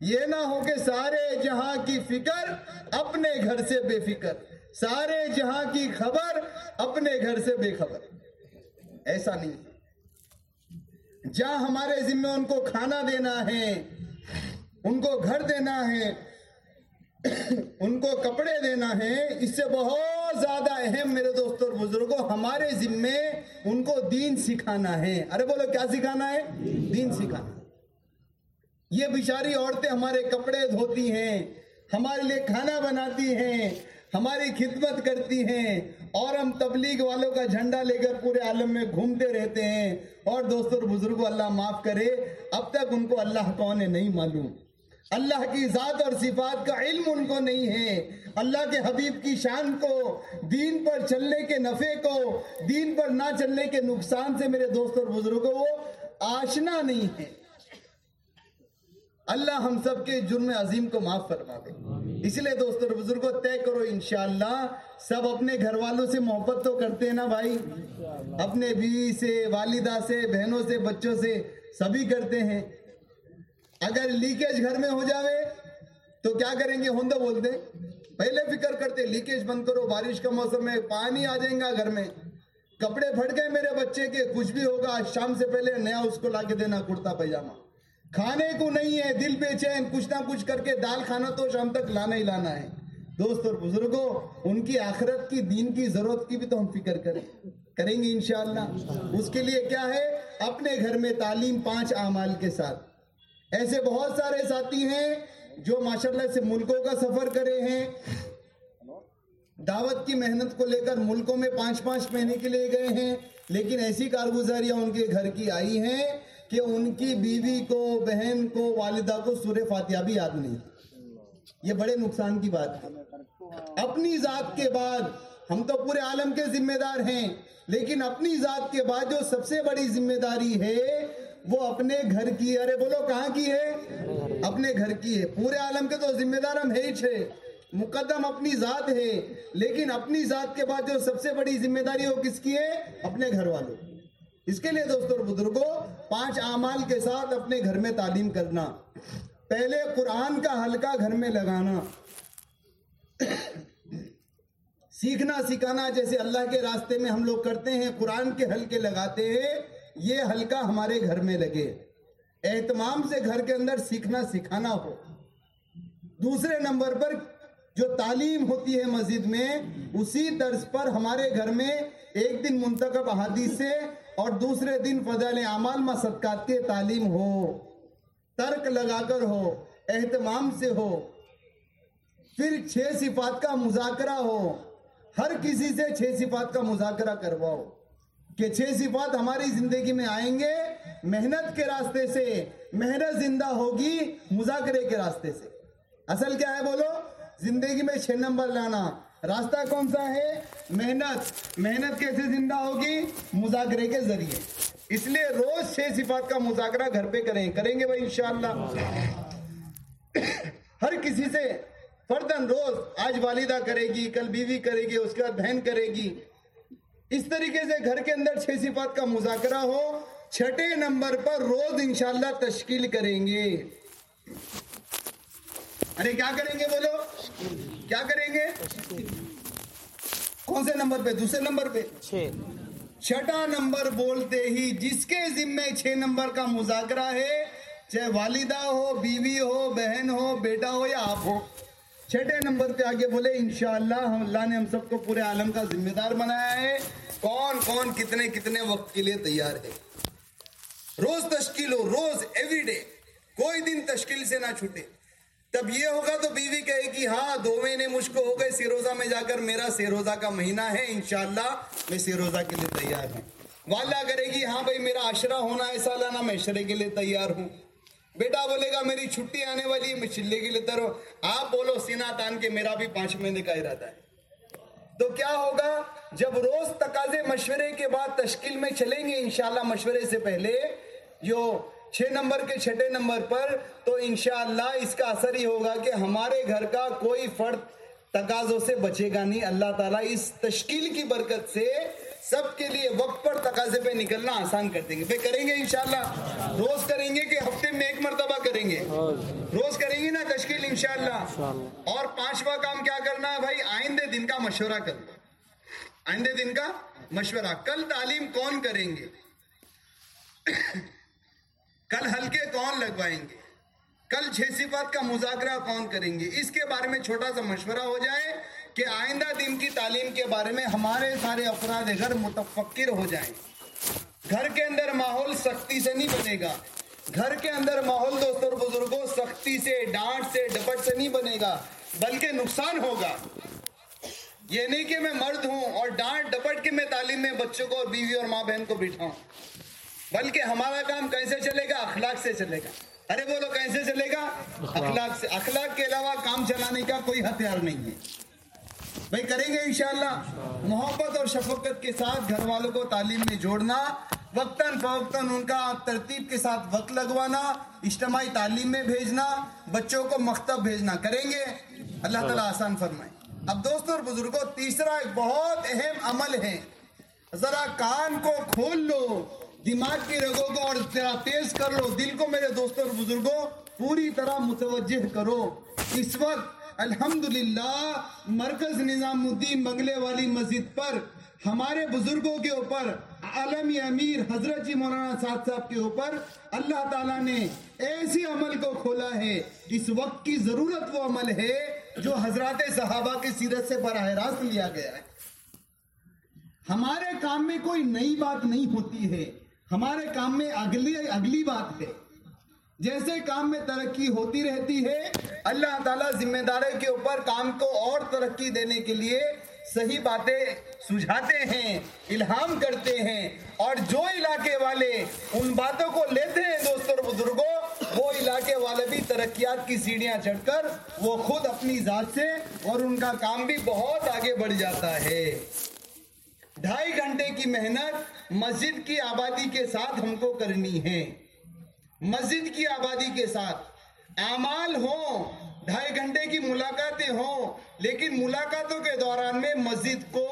یہ نہ ہو کہ سارے جہاں کی فکر اپنے گھر سے بے فکر، سارے جہاں کی خبر اپنے گھر سے بے خبر۔ ایسا نہیں۔ جہاں ہمارے ذمہ ان کو کھانا دینا ہے، ان کو گھر دینا ہے، ان کو کپڑے دینا ہے، اس سے بہت بہت زیادہ اہم میرے دوستوں اور بزرگوں ہمارے ذمے ان کو دین سکھانا ہے۔ ارے بولو، کیا سکھانا ہے؟ دین سکھانا۔ یہ بیچاری عورتیں ہمارے کپڑے دھوتی ہیں، ہمارے لیے کھانا بناتی ہیں، ہماری خدمت کرتی ہیں، اور ہم تبلیغ والوں کا جھنڈا لے کر پورے عالم میں گھومتے رہتے ہیں۔ اور دوستوں اور بزرگوں اللہ معاف کرے، اب تک ان کو اللہ کون ہے نہیں معلوم۔ اللہ کی ذات اور صفات کا علم ان کو نہیں ہے۔ اللہ کے حبیب کی شان کو، دین پر چلنے کے نفع کو، دین پر نہ چلنے کے نقصان سے میرے دوست اور بزرگوں، وہ آشنا نہیں ہے۔ اللہ ہم سب کے جرم عظیم کو معاف فرما دے۔ اس لیے دوستوں اور بزرگوں، طے کرو انشاءاللہ، سب اپنے گھر والوں سے محبت تو کرتے ہیں نا بھائی؟ اپنے بیوی سے، والدہ سے، بہنوں سے، بچوں سے، سبھی کرتے ہیں۔ اگر لیکیج گھر میں ہو جاوے، تو کیا کریں گے؟ ہوں بولتے پہلے فکر کرتے، لیکیج بند کرو، بارش کا موسم میں پانی آ جائیں گا گھر میں۔ کپڑے پھٹ گئے میرے بچے کے، کچھ بھی ہوگا، شام سے پہلے نیا اس کو لا کے دینا، کرتا پیجامہ کھانے کو نہیں ہے، دل بے چین، کچھ نہ کچھ کر کے دال کھانا تو شام تک لانا ہی لانا ہے۔ دوست اور بزرگوں ان کی آخرت کی، دین کی ضرورت کی بھی تو ہم فکر کریں۔ کریں گے انشاءاللہ۔ اس کے لیے کیا ہے؟ اپنے گھر میں تعلیم پانچ اعمال کے ساتھ۔ ایسے بہت سارے ساتھی ہیں جو ماشاءاللہ سے ملکوں کا سفر کرے ہیں۔ دعوت کی محنت کو لے کر ملکوں میں پانچ پانچ مہینے کے لیے گئے ہیں، لیکن ایسی کارگزاریاں ان کے گھر کی آئی ہیں کہ ان کی بیوی کو، بہن کو، والدہ کو سورہ فاتحہ بھی یاد نہیں۔ یہ بڑے نقصان کی بات ہے۔ اپنی ذات کے بعد ہم تو پورے عالم کے ذمہ دار ہیں، لیکن اپنی ذات کے بعد جو سب سے بڑی ذمہ داری ہے وہ اپنے گھر کی ہے۔ ارے بولو، کہاں کی ہے؟ اپنے گھر کی ہے۔ پورے عالم کے تو ذمہ دار ہم ہے ہی چھے۔ مقدم اپنی ذات ہے۔ لیکن اپنی ذات کے بعد جو سب سے بڑی ذمہ داری وہ کس کی ہے؟ اپنے گھر والوں اس کے لیے دوستوں اور بزرگوں پانچ اعمال کے ساتھ اپنے گھر میں تعلیم کرنا۔ پہلے قرآن کا حلقہ گھر میں لگانا۔ سیکھنا، سکھانا، جیسے اللہ کے راستے میں ہم لوگ کرتے ہیں، قرآن کے حلقے لگاتے ہیں۔ یہ حلقہ ہمارے گھر میں لگے۔ اہتمام سے گھر کے اندر سیکھنا سکھانا ہو۔ دوسرے نمبر پر جو تعلیم ہوتی ہے مسجد میں، اسی طرز پر ہمارے گھر میں ایک دن منتخب احادیث سے اور دوسرے دن فضل اعمال ما صدقات کے تعلیم ہو۔ ترک لگا کر ہو، اہتمام سے ہو۔ پھر چھ صفات کا مذاکرہ ہو۔ ہر کسی سے چھ صفات کا مذاکرہ کرواؤ۔ کہ چھ صفات ہماری زندگی میں آئیں گے، محنت کے راستے سے محنت زندہ ہوگی، مذاکرے کے راستے سے۔ اصل کیا ہے بولو؟ زندگی میں چھ نمبر لانا۔ راستہ کون سا ہے؟ محنت۔ محنت کیسے زندہ ہوگی؟ مذاکرے کے ذریعے۔ اس لیے روز چھ صفات کا مذاکرہ گھر پہ کریں۔ کریں گے بھائی انشاءاللہ۔ ہر کسی سے فردن روز آج والدہ کرے گی، کل بیوی کرے گی، اس کے بعد بہن کرے گی۔ اس طریقے سے گھر کے اندر چھ صفات کا مذاکرہ ہو چھٹے نمبر پر روز انشاءاللہ تشکیل کریں گے۔ ارے کیا کریں گے بولو؟ کیا کریں گے؟ کون سے نمبر پہ؟ دوسرے نمبر پہ؟ چھٹا نمبر بولتے ہی جس کے ذمے چھ نمبر کا مذاکرہ ہے چاہے والدہ ہو بیوی ہو بہن ہو بیٹا ہو یا آپ ہو۔ چھٹے نمبر پہ آگے بولے، انشاءاللہ ہم اللہ نے ہم سب کو پورے عالم کا ذمہ دار بنایا ہے۔ کون کون کتنے کتنے وقت کے لیے تیار ہے؟ روز تشکیل ہو، روز ایوری ڈے کوئی دن تشکیل سے نہ چھوٹے تب یہ ہوگا تو بیوی کہے گی ہاں دو مہینے مجھ کو ہو گئے سیروزہ میں جا کر میرا سیروزہ کا مہینہ ہے، انشاءاللہ میں سیروزہ کے لیے تیار ہوں۔ والدہ کرے گی ہاں بھائی، میرا عشرہ ہونا ہے، سالانہ میں عشرے کے لیے تیار ہوں۔ بیٹا بولے گا میری چھٹی آنے والی ہے، میں چلے کے لیے تیار آپ بولو سینہ تان کے میرا بھی پانچ مہینے کا ارادہ ہے۔ تو کیا ہوگا؟ جب روز تقاضے مشورے کے بعد تشکیل میں چلیں گے، انشاءاللہ مشورے سے پہلے جو چھ نمبر کے چھٹے نمبر پر، تو انشاءاللہ اس کا اثر ہی ہوگا کہ ہمارے گھر کا کوئی فرد تقاضوں سے بچے گا نہیں۔ اللہ تعالیٰ اس تشکیل کی برکت سے سب کے لیے وقت پر تقاضے پہ نکلنا آسان کر دیں گے۔ بھائی کریں گے انشاءاللہ۔ روز کریں گے کہ ہفتے میں ایک مرتبہ کریں گے۔ روز کریں گے نا تشکیل انشاءاللہ۔ اور پانچواں کام کیا کرنا ہے؟ بھائی آئندے دن کا مشورہ کرنا آئندے دن کا مشورہ۔ کل تعلیم کون کریں گے؟ کل ہلکے کون لگوائیں گے؟ کل چھ صفات کا مذاکرہ کون کریں گے؟ اس کے بارے میں چھوٹا سا مشورہ ہو جائے۔ کہ آئندہ دن کی تعلیم کے بارے میں ہمارے سارے افراد گھر متفکر ہو جائیں۔ گھر کے اندر ماحول سختی سے نہیں بنے گا۔ گھر کے اندر ماحول دوستوں بزرگوں سختی سے ڈانٹ سے ڈپٹ سے نہیں بنے گا بلکہ نقصان ہوگا۔ یہ نہیں کہ میں مرد ہوں اور ڈانٹ ڈپٹ کے میں تعلیم میں بچوں کو اور بیوی اور ماں بہن کو بٹھاؤں۔ بلکہ ہمارا کام کیسے چلے گا؟ اخلاق سے چلے گا۔ ارے بولو کیسے چلے گا؟ اخلاق سے۔ اخلاق کے علاوہ کام چلانے کا کوئی ہتھیار نہیں ہے۔ بھائی کریں گے انشاءاللہ محبت اور شفقت کے ساتھ گھر والوں کو تعلیم میں جوڑنا، وقتاً فوقتاً ان کا ترتیب کے ساتھ وقت لگوانا، اجتماعی تعلیم میں بھیجنا، بچوں کو مکتب بھیجنا، کریں گے؟ اللہ تعالیٰ آسان فرمائے۔ اب دوستوں اور بزرگوں، تیسرا ایک بہت اہم عمل ہے۔ ذرا کان کو کھول لو، دماغ کی رگوں کو اور ذرا تیز کر لو۔ دل کو میرے دوستوں اور بزرگوں، پوری طرح متوجہ کرو۔ اس وقت الحمدللہ، مرکز نظام الدین بنگلے والی مسجد پر، ہمارے بزرگوں کے اوپر، عالمی امیر حضرت جی مولانا صاحب صاحب کے اوپر، اللہ تعالیٰ نے ایسی عمل کو کھولا ہے، اس وقت کی ضرورت وہ عمل ہے جو حضرات صحابہ کی سیرت سے براہ راست لیا گیا ہے۔ ہمارے کام میں کوئی نئی بات نہیں ہوتی ہے، ہمارے کام میں اگلی اگلی بات ہے۔ جیسے کام میں ترقی ہوتی رہتی ہے، اللہ تعالیٰ ذمہ دارے کے اوپر کام کو اور ترقی دینے کے لیے صحیح باتیں سجھاتے ہیں، الہام کرتے ہیں۔ اور جو علاقے والے ان باتوں کو لیتے ہیں دوستوں اور بزرگوں وہ علاقے والے بھی ترقیات کی سیڑھیاں چڑھ کر وہ خود اپنی ذات سے اور ان کا کام بھی بہت آگے بڑھ جاتا ہے۔ ڈھائی گھنٹے کی محنت مسجد کی آبادی کے ساتھ ہم کو کرنی ہے۔ مسجد کی آبادی کے ساتھ۔ اعمال ہوں، ڈھائی گھنٹے کی ملاقاتیں ہوں، لیکن ملاقاتوں کے دوران میں مسجد کو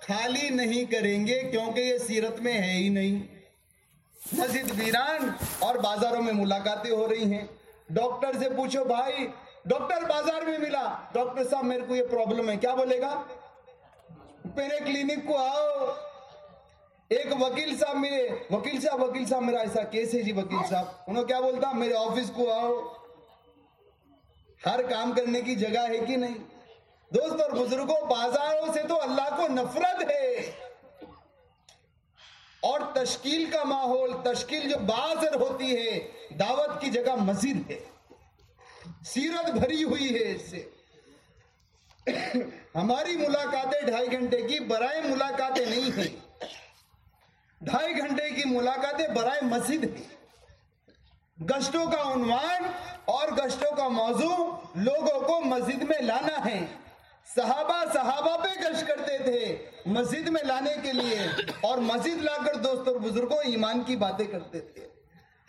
خالی نہیں کریں گے کیونکہ یہ سیرت میں ہے ہی نہیں۔ مسجد ویران اور بازاروں میں ملاقاتیں ہو رہی ہیں۔ ڈاکٹر سے پوچھو، بھائی، ڈاکٹر بازار میں ملا۔ ڈاکٹر صاحب، میرے کو یہ پرابلم ہے، کیا بولے گا؟ میرے کلینک کو آؤ۔ ایک وکیل صاحب میرے، وکیل صاحب وکیل صاحب میرا ایسا کیس ہے جی وکیل صاحب۔ انہوں کیا بولتا، میرے آفس کو آؤ۔ ہر کام کرنے کی جگہ ہے کہ نہیں؟ دوست اور بزرگوں، بازاروں سے تو اللہ کو نفرت ہے۔ اور تشکیل کا ماحول، تشکیل جو بازر ہوتی ہے، دعوت کی جگہ مسجد ہے۔ سیرت بھری ہوئی ہے اس سے۔ ہماری ملاقاتیں ڈھائی گھنٹے کی، برائے ملاقاتیں نہیں ہیں۔ ڈھائی گھنٹے کی ملاقاتیں برائے مسجد ہیں۔ گشتوں کا عنوان اور گشتوں کا موضوع لوگوں کو مسجد میں لانا ہے۔ صحابہ صحابہ پہ گشت کرتے تھے مسجد میں لانے کے لیے اور مسجد لا کر دوست اور بزرگوں ایمان کی باتیں کرتے تھے۔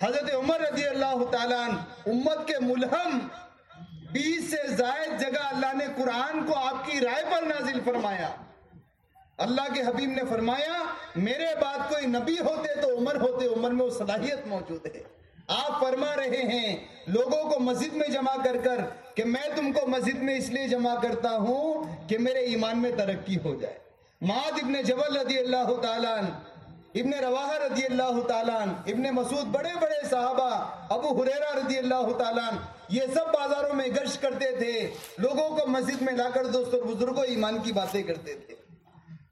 حضرت عمر رضی اللہ تعالیٰ امت کے ملہم بیس سے زائد جگہ اللہ نے قرآن کو آپ کی رائے پر نازل فرمایا۔ اللہ کے حبیب نے فرمایا، میرے بعد کوئی نبی ہوتے تو عمر ہوتے، عمر میں وہ صلاحیت موجود ہے۔ آپ فرما رہے ہیں، لوگوں کو مسجد میں جمع کر کر کہ میں تم کو مسجد میں اس لیے جمع کرتا ہوں کہ میرے ایمان میں ترقی ہو جائے۔ معاد ابن جبل رضی اللہ تعالیٰ ابن رواح رضی اللہ تعالیٰ ابن مسعود، بڑے بڑے صحابہ، ابو حریرہ رضی اللہ تعالیٰ یہ سب بازاروں میں گشت کرتے تھے۔ لوگوں کو مسجد میں لا کر دوست اور بزرگوں، ایمان کی باتیں کرتے تھے۔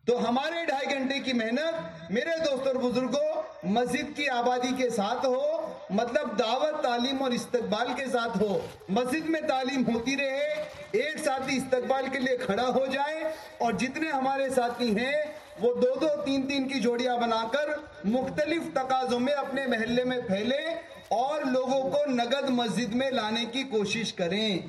تو ہمارے ڈھائی گھنٹے کی محنت میرے دوست اور بزرگوں، مسجد کی آبادی کے ساتھ ہو مطلب دعوت، تعلیم اور استقبال کے ساتھ ہو۔ مسجد میں تعلیم ہوتی رہے، ایک ساتھی استقبال کے لیے کھڑا ہو جائے اور جتنے ہمارے ساتھی ہیں، وہ دو دو، تین تین کی جوڑیاں بنا کر مختلف تقاضوں میں اپنے محلے میں پھیلے اور لوگوں کو نگد مسجد میں لانے کی کوشش کریں۔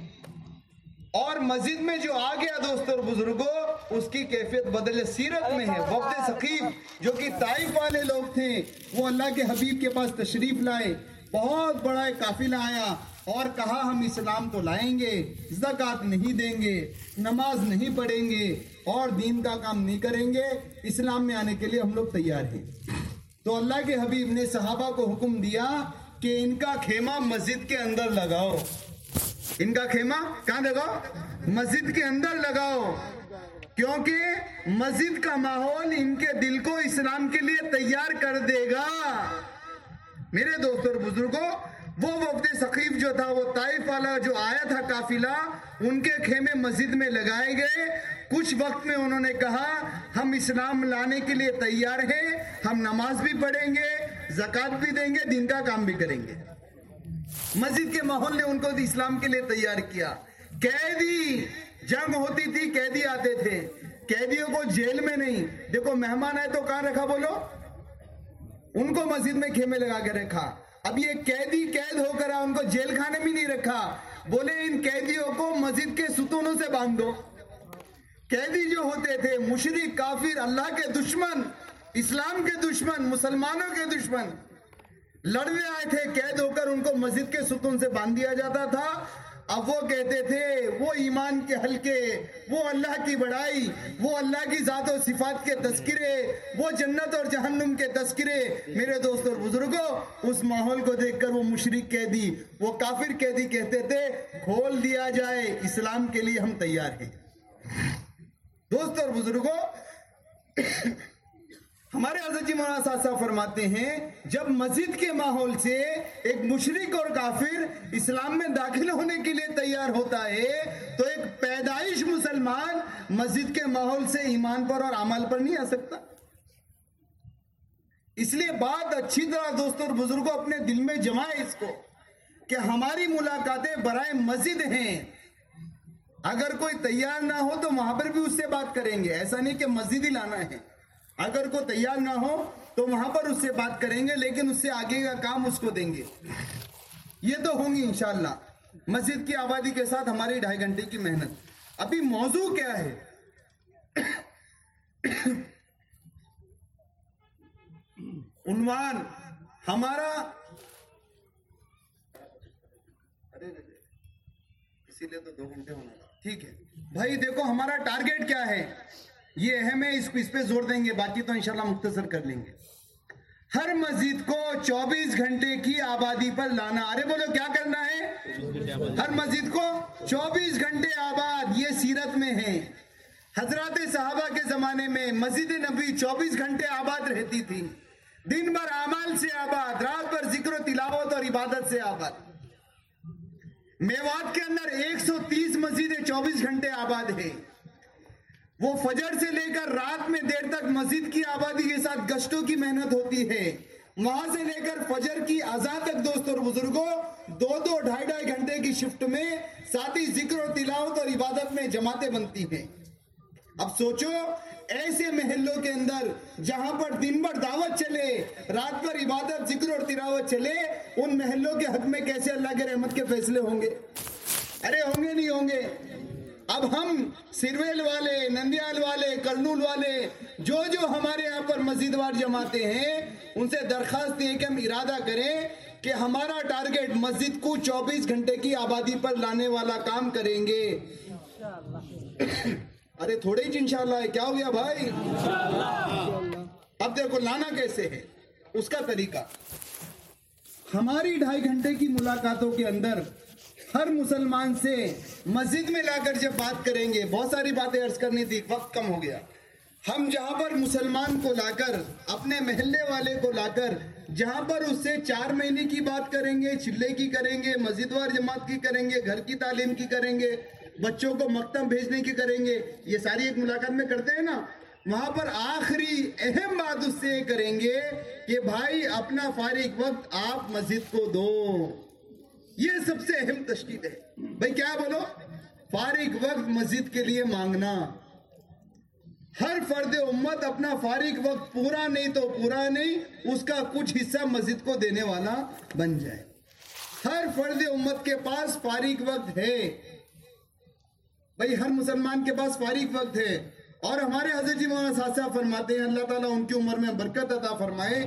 اور مسجد میں جو آ گیا دوست اور بزرگوں اس کی کیفیت بدل سیرت میں ہے۔ وقت ثقیف جو کہ طائف والے لوگ تھے وہ اللہ کے حبیب کے پاس تشریف لائے۔ بہت بڑا ایک قافلہ آیا اور کہا ہم اسلام تو لائیں گے زکوٰۃ نہیں دیں گے نماز نہیں پڑھیں گے اور دین کا کام نہیں کریں گے۔ اسلام میں آنے کے لیے ہم لوگ تیار ہیں۔ تو اللہ کے حبیب نے صحابہ کو حکم دیا کہ ان کا خیمہ مسجد کے اندر لگاؤ۔ ان کا خیمہ کہاں لگاؤ؟ مسجد کے اندر لگاؤ۔ کیونکہ مسجد کا ماحول ان کے دل کو اسلام کے لیے تیار کر دے گا۔ میرے دوست اور بزرگوں، وہ وفد ثقیف جو تھا، وہ طائف والا جو آیا تھا قافلہ، ان کے خیمے مسجد میں لگائے گئے۔ کچھ وقت میں انہوں نے کہا، ہم اسلام لانے کے لیے تیار ہیں، ہم نماز بھی پڑھیں گے، زکوٰۃ بھی دیں گے دن کا کام بھی کریں گے۔ مسجد کے ماحول نے ان کو اسلام کے لیے تیار کیا۔ قیدی جنگ ہوتی تھی، قیدی آتے تھے۔ قیدیوں کو جیل میں نہیں۔ دیکھو مہمان آئے تو کہاں رکھا بولو؟ ان کو مسجد میں کھیمے لگا کے رکھا۔ اب یہ قیدی قید ہو کر ان کو جیل کھانے میں نہیں رکھا۔ بولے ان قیدیوں کو مسجد کے ستونوں سے باندھ دو قیدی جو ہوتے تھے مشرق کافر، اللہ کے دشمن، اسلام کے دشمن، مسلمانوں کے دشمن۔ لڑنے آئے تھے، قید ہو کر ان کو مسجد کے ستون سے باندھ دیا جاتا تھا۔ اب وہ کہتے تھے، وہ ایمان کے حلقے، وہ اللہ کی بڑائی، وہ اللہ کی ذات و صفات کے تذکرے، وہ جنت اور جہنم کے تذکرے۔ میرے دوست اور بزرگوں اس ماحول کو دیکھ کر وہ مشرق قیدی، وہ کافر قیدی کہتے تھے، کھول دیا جائے، اسلام کے لیے ہم تیار ہیں۔ دوست اور بزرگوں ہمارے حضرت جی مولانا صاحب صاحب فرماتے ہیں، جب مسجد کے ماحول سے ایک مشرق اور کافر اسلام میں داخل ہونے کے لیے تیار ہوتا ہے، تو ایک پیدائش مسلمان مسجد کے ماحول سے ایمان پر اور عمل پر نہیں آ سکتا۔ اس لیے بات اچھی طرح دوستوں اور بزرگوں اپنے دل میں جمائے اس کو کہ ہماری ملاقاتیں برائے مسجد ہیں۔ اگر کوئی تیار نہ ہو تو وہاں پر بھی اس سے بات کریں گے۔ ایسا نہیں کہ مسجد ہی لانا ہے۔ اگر کوئی تیار نہ ہو تو وہاں پر اس سے بات کریں گے، لیکن اس سے آگے کا کام اس کو دیں گے۔ یہ تو ہوں گی انشاءاللہ۔ مسجد کی آبادی کے ساتھ ہماری ڈھائی گھنٹے کی محنت۔ ابھی موضوع کیا ہے؟ عنوان ہمارا اسی لیے تو دو گھنٹے ہونا تھا ٹھیک ہے۔ بھائی، دیکھو ہمارا ٹارگیٹ کیا ہے؟ یہ اہم ہے اس اس پہ زور دیں گے، باقی تو انشاءاللہ مختصر کر لیں گے۔ ہر مسجد کو چوبیس گھنٹے کی آبادی پر لانا۔ ارے بولو، کیا کرنا ہے؟ ہر مسجد کو چوبیس گھنٹے آباد، یہ سیرت میں ہے۔ حضرات صحابہ کے زمانے میں مسجد نبی چوبیس گھنٹے آباد رہتی تھی۔ دن بھر اعمال سے آباد، رات بھر ذکر و تلاوت اور عبادت سے آباد۔ میوات کے اندر ایک سو تیس مسجدیں چوبیس گھنٹے آباد ہے وہ فجر سے لے کر رات میں دیر تک مسجد کی آبادی کے ساتھ گشتوں کی محنت ہوتی ہے۔ وہاں سے لے کر فجر کی آزاد تک دوست اور بزرگوں، دو دو، ڈھائی ڈھائی گھنٹے کی شفٹ میں ساتھی ذکر اور تلاوت اور عبادت میں جماعتیں بنتی ہیں۔ اب سوچو، ایسے محلوں کے اندر جہاں پر دن بھر دعوت چلے، رات پر عبادت، ذکر اور تلاوت چلے، ان محلوں کے حق میں کیسے اللہ کے رحمت کے فیصلے ہوں گے؟ ارے، ہوں گے نہیں ہوں گے؟ اب ہم سرویل والے، نندیال والے، کرنول والے جو جو ہمارے یہاں پر مسجد وار جماتے ہیں، ان سے درخواست ہے کہ ہم ارادہ کریں کہ ہمارا ٹارگیٹ مسجد کو چوبیس گھنٹے کی آبادی پر لانے والا کام کریں گے۔ ارے تھوڑے ہی انشاءاللہ ہے، کیا ہو گیا بھائی؟ اب دیکھو لانا کیسے ہے، اس کا طریقہ۔ ہماری ڈھائی گھنٹے کی ملاقاتوں کے اندر ہر مسلمان سے مسجد میں لا کر جب بات کریں گے، بہت ساری باتیں عرض کرنی تھی، وقت کم ہو گیا۔ ہم جہاں پر مسلمان کو لا کر، اپنے محلے والے کو لا کر، جہاں پر اس سے چار مہینے کی بات کریں گے، چلے کی کریں گے، مسجد وار جماعت کی کریں گے، گھر کی تعلیم کی کریں گے، بچوں کو مکتب بھیجنے کی کریں گے، یہ ساری ایک ملاقات میں کرتے ہیں نا؟ وہاں پر آخری اہم بات اس سے کریں گے کہ بھائی، اپنا فارغ وقت آپ مسجد کو دو۔ یہ سب سے اہم تشکیل ہے۔ بھائی کیا بولو؟ فارغ وقت مسجد کے لیے مانگنا۔ ہر فرد امت اپنا فارغ وقت پورا نہیں تو پورا نہیں اس کا کچھ حصہ مسجد کو دینے والا بن جائے۔ ہر فرد امت کے پاس فارغ وقت ہے۔ بھائی ہر مسلمان کے پاس فارغ وقت ہے۔ اور ہمارے حضرت جی مولانا صاحب صاحب فرماتے ہیں اللہ تعالیٰ ان کی عمر میں برکت عطا فرمائے۔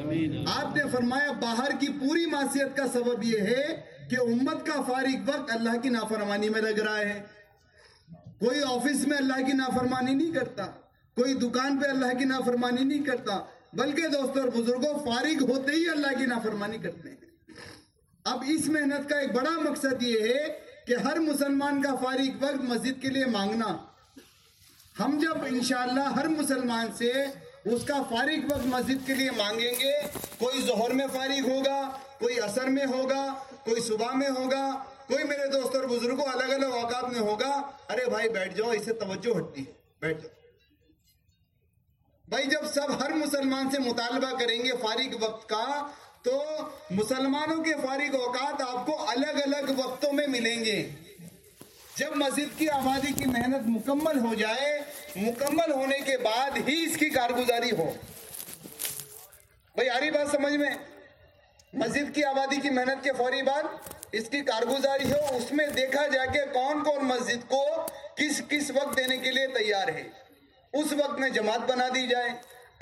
آپ نے فرمایا باہر کی پوری معصیت کا سبب یہ ہے کہ امت کا فارغ وقت اللہ کی نافرمانی میں لگ رہا ہے۔ کوئی آفس میں اللہ کی نافرمانی نہیں کرتا، کوئی دکان پہ اللہ کی نافرمانی نہیں کرتا، بلکہ دوستوں اور بزرگوں فارغ ہوتے ہی اللہ کی نافرمانی کرتے ہیں۔ اب اس محنت کا ایک بڑا مقصد یہ ہے کہ ہر مسلمان کا فارغ وقت مسجد کے لیے مانگنا۔ ہم جب انشاءاللہ ہر مسلمان سے اس کا فارغ وقت مسجد کے لیے مانگیں گے، کوئی ظہر میں فارغ ہوگا کوئی اثر میں ہوگا، کوئی صبح میں ہوگا، کوئی میرے دوست اور بزرگوں الگ الگ اوقات میں ہوگا۔ ارے بھائی، بیٹھ جاؤ اسے توجہ ہٹتی ہے۔ بیٹھ جاؤ۔ بھائی، جب سب ہر مسلمان سے مطالبہ کریں گے فارغ وقت کا، تو مسلمانوں کے فارغ اوقات آپ کو الگ الگ وقتوں میں ملیں گے۔ جب مسجد کی آبادی کی محنت مکمل ہو جائے، مکمل ہونے کے بعد ہی اس کی کارگزاری ہو۔ بھائی، آ رہی بات سمجھ میں؟ مسجد کی آبادی کی محنت کے فوری بعد اس کی کارگزاری ہو، اس میں دیکھا جائے کہ کون کون مسجد کو کس کس وقت دینے کے لیے تیار ہے۔ اس وقت میں جماعت بنا دی جائے۔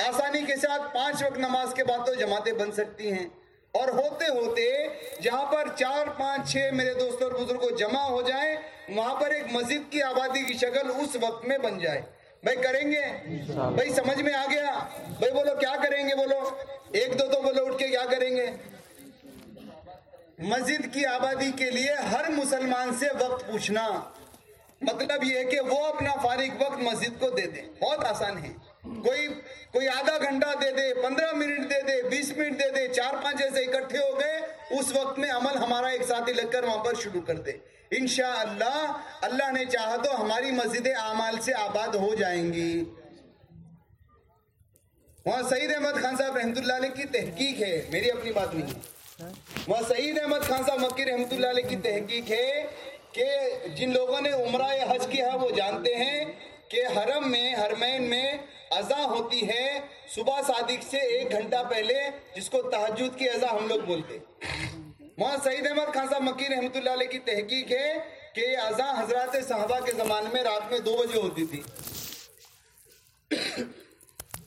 آسانی کے ساتھ پانچ وقت نماز کے بعد تو جماعتیں بن سکتی ہیں۔ اور ہوتے ہوتے جہاں پر چار، پانچ، چھ میرے دوستوں اور بزرگوں جمع ہو جائیں، وہاں پر ایک مسجد کی آبادی کی شکل اس وقت میں بن جائے۔ بھائی، کریں گے؟ بھائی، سمجھ میں آ گیا؟ بھائی، بولو، کیا کریں گے؟ بولو۔ ایک دو تو بولو، اٹھ کے کیا کریں گے؟ مسجد کی آبادی کے لیے ہر مسلمان سے وقت پوچھنا۔ مطلب یہ ہے کہ وہ اپنا فارغ وقت مسجد کو دے دے۔ بہت آسان ہے۔ کوئی کوئی آدھا گھنٹہ دے دے، پندرہ منٹ دے دے، بیس منٹ دے دے، چار پانچ ایسے اکٹھے ہو گئے، اس وقت میں عمل ہمارا ایک ساتھی لگ کر وہاں پر شروع کر دے۔ انشاءاللہ، اللہ نے چاہا تو ہماری مسجد اعمال سے آباد ہو جائیں گی۔ وہاں سعید احمد خان صاحب رحمۃ اللہ علیہ کی تحقیق ہے۔ میری اپنی بات نہیں ہے۔ وہاں سعید احمد خان صاحب مکی رحمۃ اللہ علیہ کی تحقیق ہے کہ جن لوگوں نے عمرہ یا حج کیا ہے وہ جانتے ہیں کہ حرم میں، حرمین میں ازاں ہوتی ہے صبح صادق سے ایک گھنٹہ پہلے، جس کو تحجد کی ازاں ہم لوگ بولتے وہاں سعید احمد خان صاحب مکی رحمۃ اللہ علیہ کی تحقیق ہے کہ یہ ازاں حضرات صحابہ کے زمانے میں رات میں دو بجے ہوتی تھی۔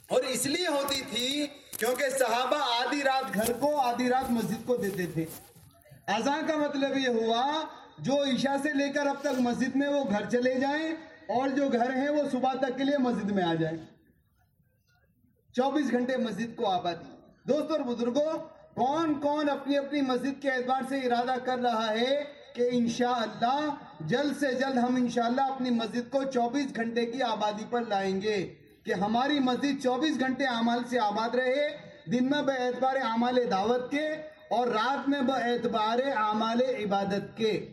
اور اس لیے ہوتی تھی کیونکہ صحابہ آدھی رات گھر کو آدھی رات مسجد کو دیتے تھے۔ ازاں کا مطلب یہ ہوا، جو عشاء سے لے کر اب تک مسجد میں وہ گھر چلے جائیں اور جو گھر ہیں وہ صبح تک کے لیے مسجد میں آ جائیں۔ چوبیس گھنٹے مسجد کو آبادی۔ دوست اور بزرگوں کون کون اپنی اپنی مسجد کے اعتبار سے ارادہ کر رہا ہے کہ انشاءاللہ جلد سے جلد ہم انشاءاللہ اپنی مسجد کو چوبیس گھنٹے کی آبادی پر لائیں گے۔ کہ ہماری مسجد چوبیس گھنٹے اعمال سے آباد رہے، دن میں بے اعتبار اعمال دعوت کے اور رات میں بے اعتبار اعمال عبادت کے۔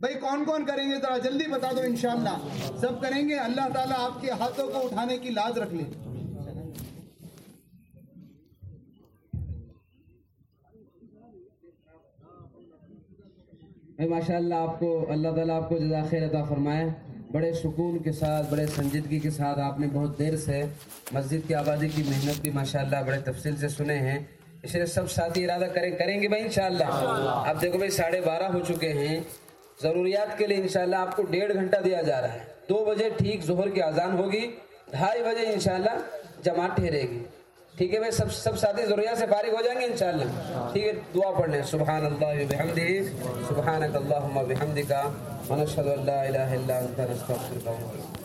بھائی، کون کون کریں گے؟ ذرا جلدی بتا دو انشاءاللہ۔ سب کریں گے؟ اللہ تعالیٰ آپ کے ہاتھوں کو اٹھانے کی لاز رکھ لے۔ ماشاء اللہ آپ کو، اللہ تعالیٰ آپ کو جزا خیر عطا فرمائے۔ بڑے سکون کے ساتھ، بڑے سنجیدگی کے ساتھ آپ نے بہت دیر سے مسجد کی آبادی کی محنت بھی ماشاء اللہ بڑے تفصیل سے سنے ہیں۔ اس لیے سب ساتھی ارادہ کریں کریں گے بھائی انشاءاللہ۔ اب دیکھو بھائی، ساڑھے بارہ ہو چکے ہیں۔ ضروریات کے لیے انشاءاللہ آپ کو ڈیڑھ گھنٹہ دیا جا رہا ہے۔ دو بجے ٹھیک ظہر کی اذان ہوگی، ڈھائی بجے انشاءاللہ جماعت ٹھہرے گی۔ ٹھیک ہے بھائی سب سب ساتھی ضروریات سے فارغ ہو جائیں گے انشاءاللہ۔ ٹھیک ہے، دعا پڑھ لیں۔ سبحان اللہ بحمدہ سبحانک اللہم بحمدکا ونشہد اللہ الہ الا انت، نستغفرک